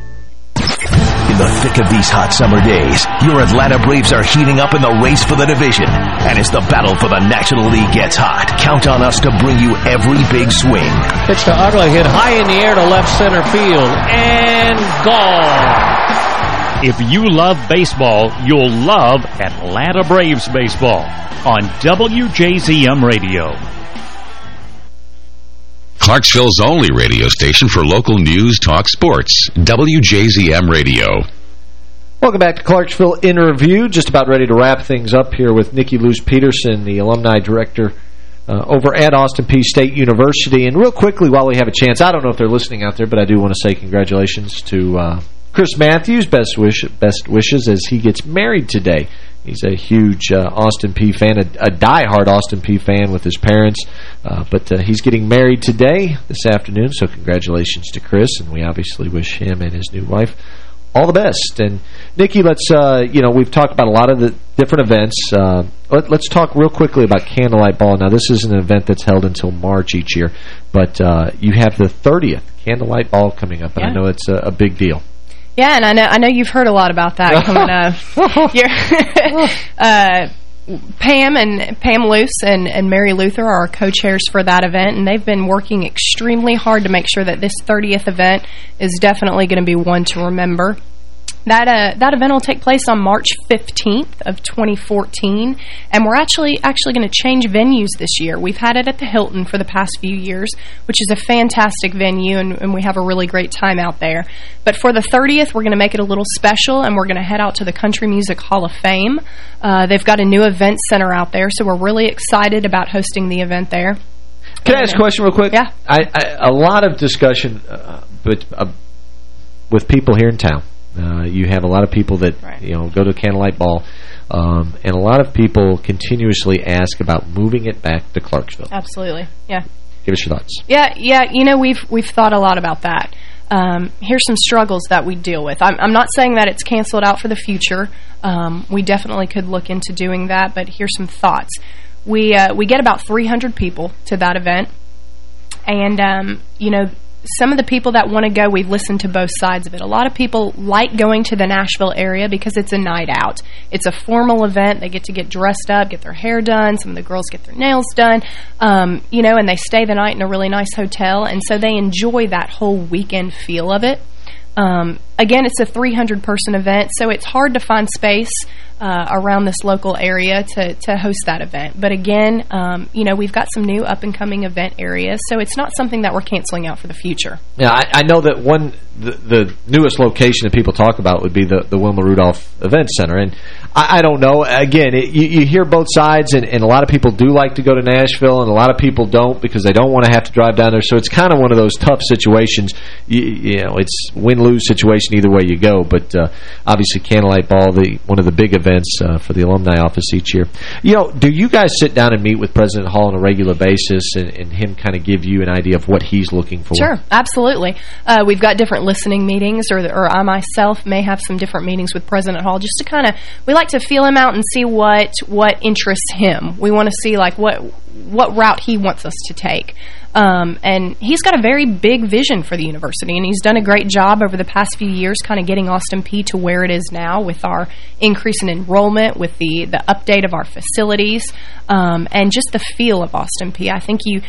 In the thick of these hot summer days, your Atlanta Braves are heating up in the race for the division. And as the battle for the National League gets hot, count on us to bring you every big swing. Pitch to Uggla, hit high in the air to left center field, and gone. If you love baseball, you'll love Atlanta Braves baseball on WJZM Radio. Clarksville's only radio station for local news, talk, sports. WJZM Radio. Welcome back to Clarksville in Review. Just about ready to wrap things up here with Nikki Luce Peterson, the alumni director uh, over at Austin Peay State University. And real quickly, while we have a chance, I don't know if they're listening out there, but I do want to say congratulations to uh, Chris Matthews. Best wish, best wishes as he gets married today. He's a huge uh, Austin Peay fan, a, a diehard Austin Peay fan with his parents. Uh, but uh, he's getting married today, this afternoon, so congratulations to Chris. And we obviously wish him and his new wife all the best. And, Nikki, let's, uh, you know, we've talked about a lot of the different events. Uh, let, us talk real quickly about Candlelight Ball. Now, this is an event that's held until March each year, but uh, you have the 30th Candlelight Ball coming up, and yeah. I know it's a, a big deal. Yeah, and I know I know you've heard a lot about that coming up. uh, Pam and Pam Luce and, and Mary Luther are co-chairs for that event, and they've been working extremely hard to make sure that this 30th event is definitely going to be one to remember. That uh, that event will take place on March 15th of 2014, and we're actually actually going to change venues this year. We've had it at the Hilton for the past few years, which is a fantastic venue, and, and we have a really great time out there. But for the 30th, we're going to make it a little special, and we're going to head out to the Country Music Hall of Fame. Uh, they've got a new event center out there, so we're really excited about hosting the event there. Can I ask a question real quick? Yeah. I, I, a lot of discussion uh, but, uh, with people here in town uh, you have a lot of people that right. you know go to a Candlelight Ball, um, and a lot of people continuously ask about moving it back to Clarksville. Absolutely, yeah. Give us your thoughts. Yeah, yeah. You know, we've we've thought a lot about that. um, here's some struggles that we deal with. I'm, I'm, not saying that it's canceled out for the future. Um, we definitely could look into doing that, but here's some thoughts. We uh, we get about 300 people to that event, and um, you know some of the people that want to go, we've listened to both sides of it. A lot of people like going to the Nashville area because it's a night out. It's a formal event. They get to get dressed up, get their hair done. Some of the girls get their nails done, um, you know, and they stay the night in a really nice hotel. And so they enjoy that whole weekend feel of it. Um, again, it's a 300-person event, so it's hard to find space uh, around this local area to, to host that event. But again, um, you know, we've got some new up-and-coming event areas, so it's not something that we're canceling out for the future. Yeah, I, I know that one the, the, newest location that people talk about would be the, the Wilma Rudolph Event Center. And I, I don't know. Again, it, you, you, hear both sides, and, and, a lot of people do like to go to Nashville, and a lot of people don't because they don't want to have to drive down there. So it's kind of one of those tough situations. You, you know, it's win-lose situation either way you go. But uh, obviously, Candlelight Ball, the one of the big events uh, for the alumni office each year. You know, do you guys sit down and meet with President Hall on a regular basis, and, and him kind of give you an idea of what he's looking for? Sure, absolutely. Uh, we've got different listening meetings, or, or I myself may have some different meetings with President Hall just to kind of, we like to feel him out and see what what interests him. We want to see like what what route he wants us to take. Um, and he's got a very big vision for the university, and he's done a great job over the past few years kind of getting Austin Peay to where it is now with our increase in enrollment, with the, the update of our facilities, um, and just the feel of Austin Peay. I think you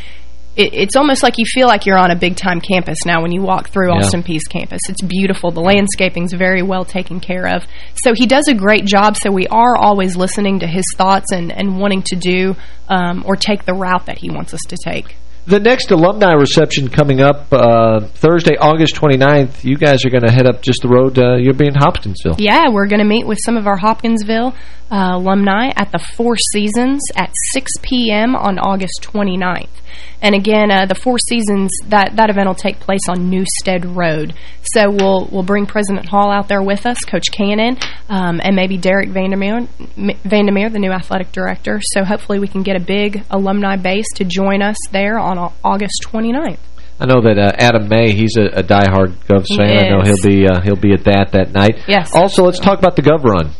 it, it's almost like you feel like you're on a big-time campus now when you walk through yeah. Austin Peay's campus. It's beautiful. The landscaping's very well taken care of. So he does a great job, so we are always listening to his thoughts and, and wanting to do um, or take the route that he wants us to take. The next alumni reception coming up uh, Thursday, August 29th, you guys are going to head up just the road. Uh, you'll be in Hopkinsville. Yeah, we're going to meet with some of our Hopkinsville uh, alumni at the Four Seasons at 6 p.m. on August 29th. And again, uh, the Four Seasons, that, that event will take place on Newstead Road. So we'll we'll bring President Hall out there with us, Coach Cannon, um, and maybe Derek van der Merwe, Vandermeer, the new athletic director. So hopefully we can get a big alumni base to join us there on August 29th. I know that uh, Adam May, he's a, a diehard Govs fan. I know he'll be uh, he'll be at that that night. Yes. Also, let's talk about the Gov Run.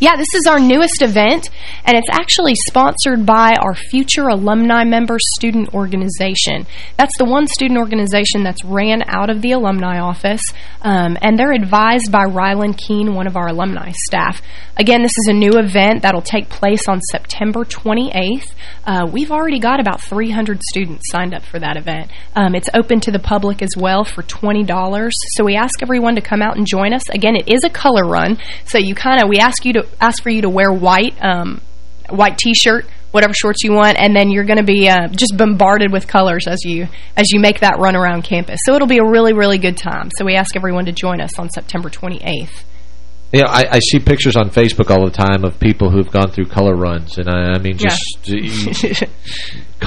Yeah, this is our newest event, and it's actually sponsored by our Future Alumni Member Student Organization. That's the one student organization that's ran out of the alumni office, um, and they're advised by Rylan Keene, one of our alumni staff. Again, this is a new event that'll take place on September 28th. Uh, we've already got about 300 students signed up for that event. Um, it's open to the public as well for $20, so we ask everyone to come out and join us. Again, it is a color run, so you kind of, we ask you to ask for you to wear white, um, white T-shirt, whatever shorts you want, and then you're going to be uh, just bombarded with colors as you as you make that run around campus. So it'll be a really, really good time. So we ask everyone to join us on September 28th. Yeah, I, I, see pictures on Facebook all the time of people who've gone through color runs, and I, I mean, just yeah,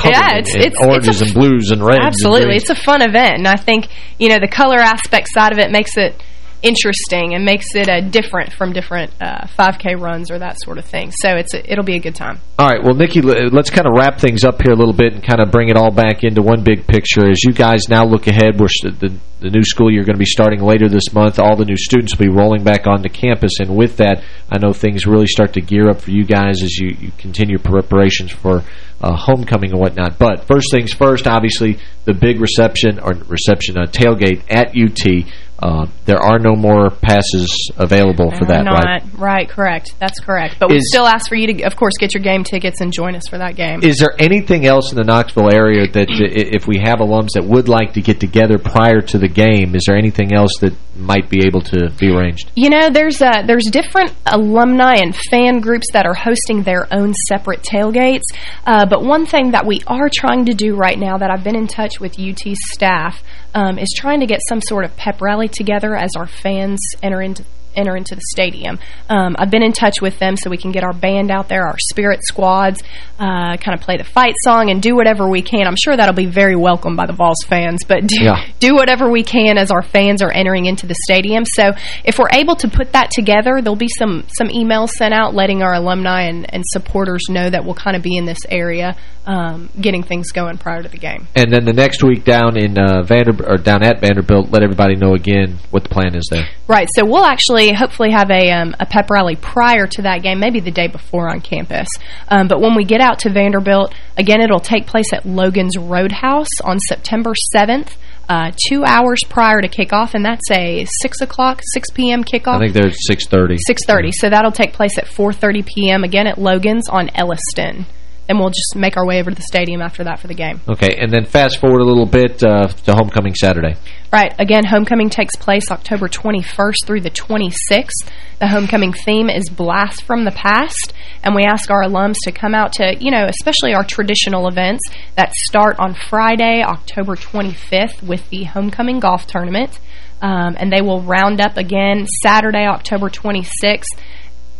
yeah it's, it's oranges it's and blues and reds. Absolutely, and it's a fun event, and I think you know the color aspect side of it makes it interesting and makes it uh, different from different uh, 5K runs or that sort of thing. So it's a, it'll be a good time. All right. Well, Nikki, let's kind of wrap things up here a little bit and kind of bring it all back into one big picture. As you guys now look ahead, we're the, the new school year going to be starting later this month. All the new students will be rolling back onto campus. And with that, I know things really start to gear up for you guys as you, you continue preparations for uh, homecoming and whatnot. But first things first, obviously, the big reception or reception uh, tailgate at UT. Uh, there are no more passes available for that, not, right? Right, correct. That's correct. But we still ask for you to, of course, get your game tickets and join us for that game. Is there anything else in the Knoxville area that if we have alums that would like to get together prior to the game, is there anything else that might be able to be arranged? You know, there's uh, there's different alumni and fan groups that are hosting their own separate tailgates. Uh, but one thing that we are trying to do right now that I've been in touch with UT staff um, is trying to get some sort of pep rally together as our fans enter into enter into the stadium. Um, I've been in touch with them so we can get our band out there, our spirit squads, uh, kind of play the fight song and do whatever we can. I'm sure that'll be very welcome by the Vols fans, but do, Yeah. do whatever we can as our fans are entering into the stadium. So if we're able to put that together, there'll be some some emails sent out letting our alumni and, and supporters know that we'll kind of be in this area um, getting things going prior to the game. And then the next week down in uh, Vanderbilt or down at Vanderbilt, let everybody know again what the plan is there. Right, so we'll actually hopefully have a, um, a pep rally prior to that game, maybe the day before on campus. Um, but when we get out to Vanderbilt, again, it'll take place at Logan's Roadhouse on September 7th. Uh, two hours prior to kickoff, and that's a 6 o'clock, 6 p.m. kickoff. I think they're 6.30. 6.30, so that'll take place at 4.30 p.m. again at Logan's on Elliston. And we'll just make our way over to the stadium after that for the game. Okay, and then fast forward a little bit uh, to homecoming Saturday. Right. Again, homecoming takes place October 21st through the 26th. The homecoming theme is Blast from the Past, and we ask our alums to come out to, you know, especially our traditional events that start on Friday, October 25th with the homecoming golf tournament. Um, and they will round up again Saturday, October 26th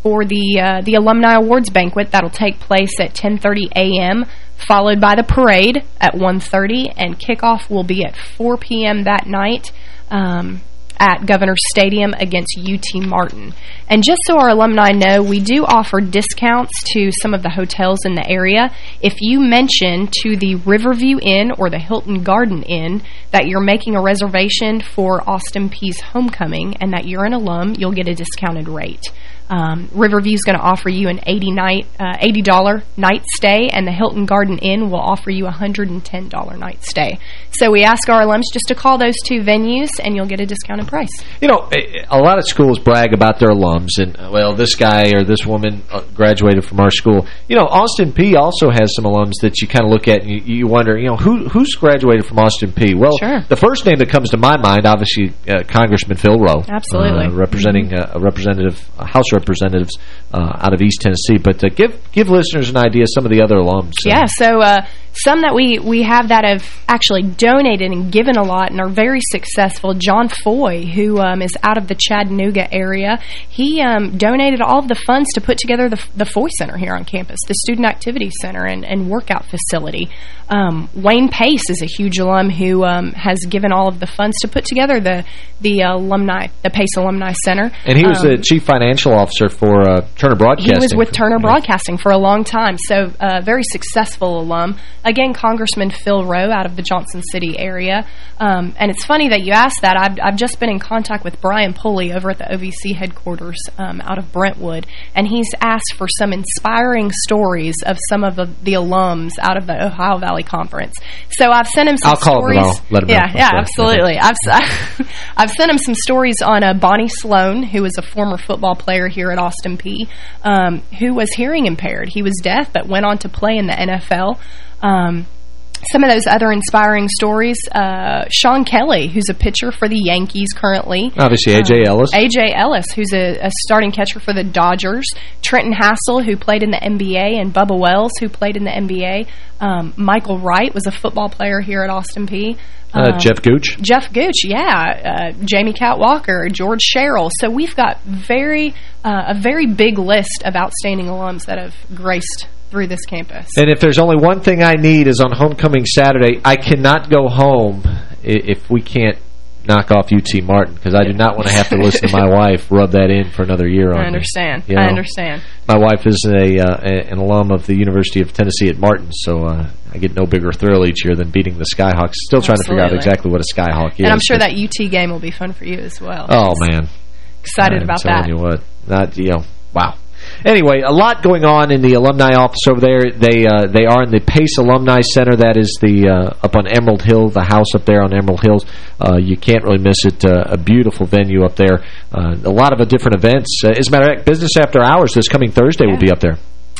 for the uh, the alumni awards banquet that'll take place at 10:30 a.m. followed by the parade at 1:30 and kickoff will be at 4 p.m. that night um, at Governor Stadium against UT Martin. And just so our alumni know, we do offer discounts to some of the hotels in the area. If you mention to the Riverview Inn or the Hilton Garden Inn that you're making a reservation for Austin Peay's homecoming and that you're an alum, you'll get a discounted rate. Um, Riverview is going to offer you an 80 night, uh, $80 night stay, and the Hilton Garden Inn will offer you a $110 night stay. So we ask our alums just to call those two venues, and you'll get a discounted price. You know, a a lot of schools brag about their alums, and, uh, well, this guy or this woman uh, graduated from our school. You know, Austin Peay also has some alums that you kind of look at and you, you wonder, you know, who who's graduated from Austin Peay? Well, Sure. the first name that comes to my mind, obviously, uh, Congressman Phil Roe. Absolutely. Uh, representing uh, a representative, uh, House representatives uh, out of East Tennessee. But uh, give give listeners an idea of some of the other alums. Yeah, so uh, some that we, we have that have actually donated and given a lot and are very successful. John Foy, who um, is out of the Chattanooga area, he um, donated all of the funds to put together the, the Foy Center here on campus, the Student Activity Center and, and workout facility. Um, Wayne Pace is a huge alum who um, has given all of the funds to put together the the alumni, the Pace Alumni Center. And he was Um, the chief financial officer for uh, Turner Broadcasting. he was with Turner Broadcasting for a long time, so uh, very successful alum. Again, Congressman Phil Roe out of the Johnson City area. Um, and it's funny that you asked that. I've, I've just been in contact with Brian Pulley over at the OVC headquarters um, out of Brentwood, and he's asked for some inspiring stories of some of the, the alums out of the Ohio Valley Conference. So I've sent him some I'll call him stories. I'll let him know. yeah, yeah, Okay. absolutely. I've, I've sent him some stories on uh, Bonnie Sloan, who was a former football player here at Austin Peay, um, who was hearing impaired. He was deaf, but went on to play in the NFL. Um, some of those other inspiring stories, uh, Shawn Kelley, who's a pitcher for the Yankees currently. Obviously, A.J. Um, Ellis. A.J. Ellis, who's a, a starting catcher for the Dodgers. Trenton Hassell, who played in the NBA, and Bubba Wells, who played in the NBA. Um, Michael Wright was a football player here at Austin Peay. Uh, Um, Jeff Gooch. Jeff Gooch, yeah. Uh, Jamie Cat Walker, George Sherrill. So we've got very uh, a very big list of outstanding alums that have graced through this campus. And if there's only one thing I need is on homecoming Saturday, I cannot go home if we can't knock off UT Martin because I do not want to have to listen to my wife rub that in for another year on I understand. You I understand. My wife is a, uh, an alum of the University of Tennessee at Martin, so uh, I get no bigger thrill each year than beating the Skyhawks. Still trying to figure out exactly what a Skyhawk is. And I'm sure that UT game will be fun for you as well. Oh, man. Excited I'm about telling that. you what. Not, you know, wow. Anyway, a lot going on in the alumni office over there. They uh, they are in the Pace Alumni Center. That is the uh, up on Emerald Hill, the house up there on Emerald Hills. Uh, you can't really miss it. Uh, a beautiful venue up there. Uh, a lot of different events. Uh, as a matter of fact, Business After Hours this coming Thursday will be up there.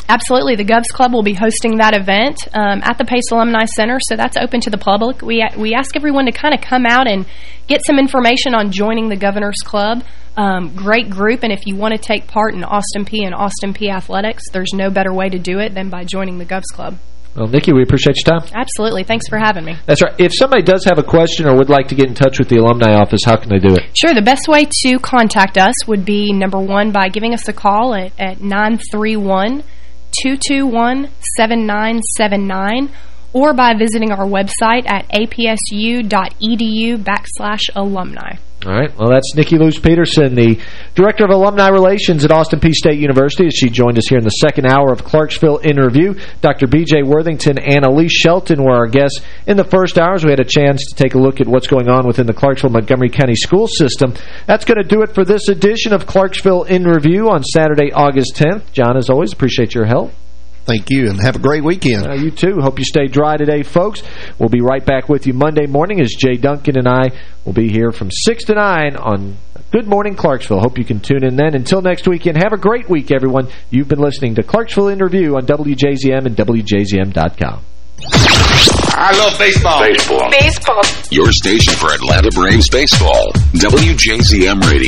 Absolutely. The Govs Club will be hosting that event um, at the Pace Alumni Center, so that's open to the public. We, we ask everyone to kind of come out and get some information on joining the Governor's Club. Um, great group, and if you want to take part in Austin Peay and Austin Peay Athletics, there's no better way to do it than by joining the Govs Club. Well, Nikki, we appreciate your time. Absolutely. Thanks for having me. That's right. If somebody does have a question or would like to get in touch with the alumni office, how can they do it? Sure. The best way to contact us would be, number one, by giving us a call at, at 931-221-7979 or by visiting our website at apsu.edu backslash alumni. All right. Well, that's Nikki Luce Peterson, the Director of Alumni Relations at Austin Peay State University, as she joined us here in the second hour of Clarksville in Review. Dr. B.J. Worthington and Elise Shelton were our guests. In the first hours, we had a chance to take a look at what's going on within the Clarksville-Montgomery County school system. That's going to do it for this edition of Clarksville in Review on Saturday, August 10th. John, as always, appreciate your help. Thank you, and have a great weekend. Uh, you too. Hope you stay dry today, folks. We'll be right back with you Monday morning as Jay Duncan and I will be here from 6 to 9 on Good Morning Clarksville. Hope you can tune in then. Until next weekend, have a great week, everyone. You've been listening to Clarksville in Review on WJZM and WJZM.com. I love baseball. Baseball. Baseball. Your station for Atlanta Braves baseball. WJZM Radio.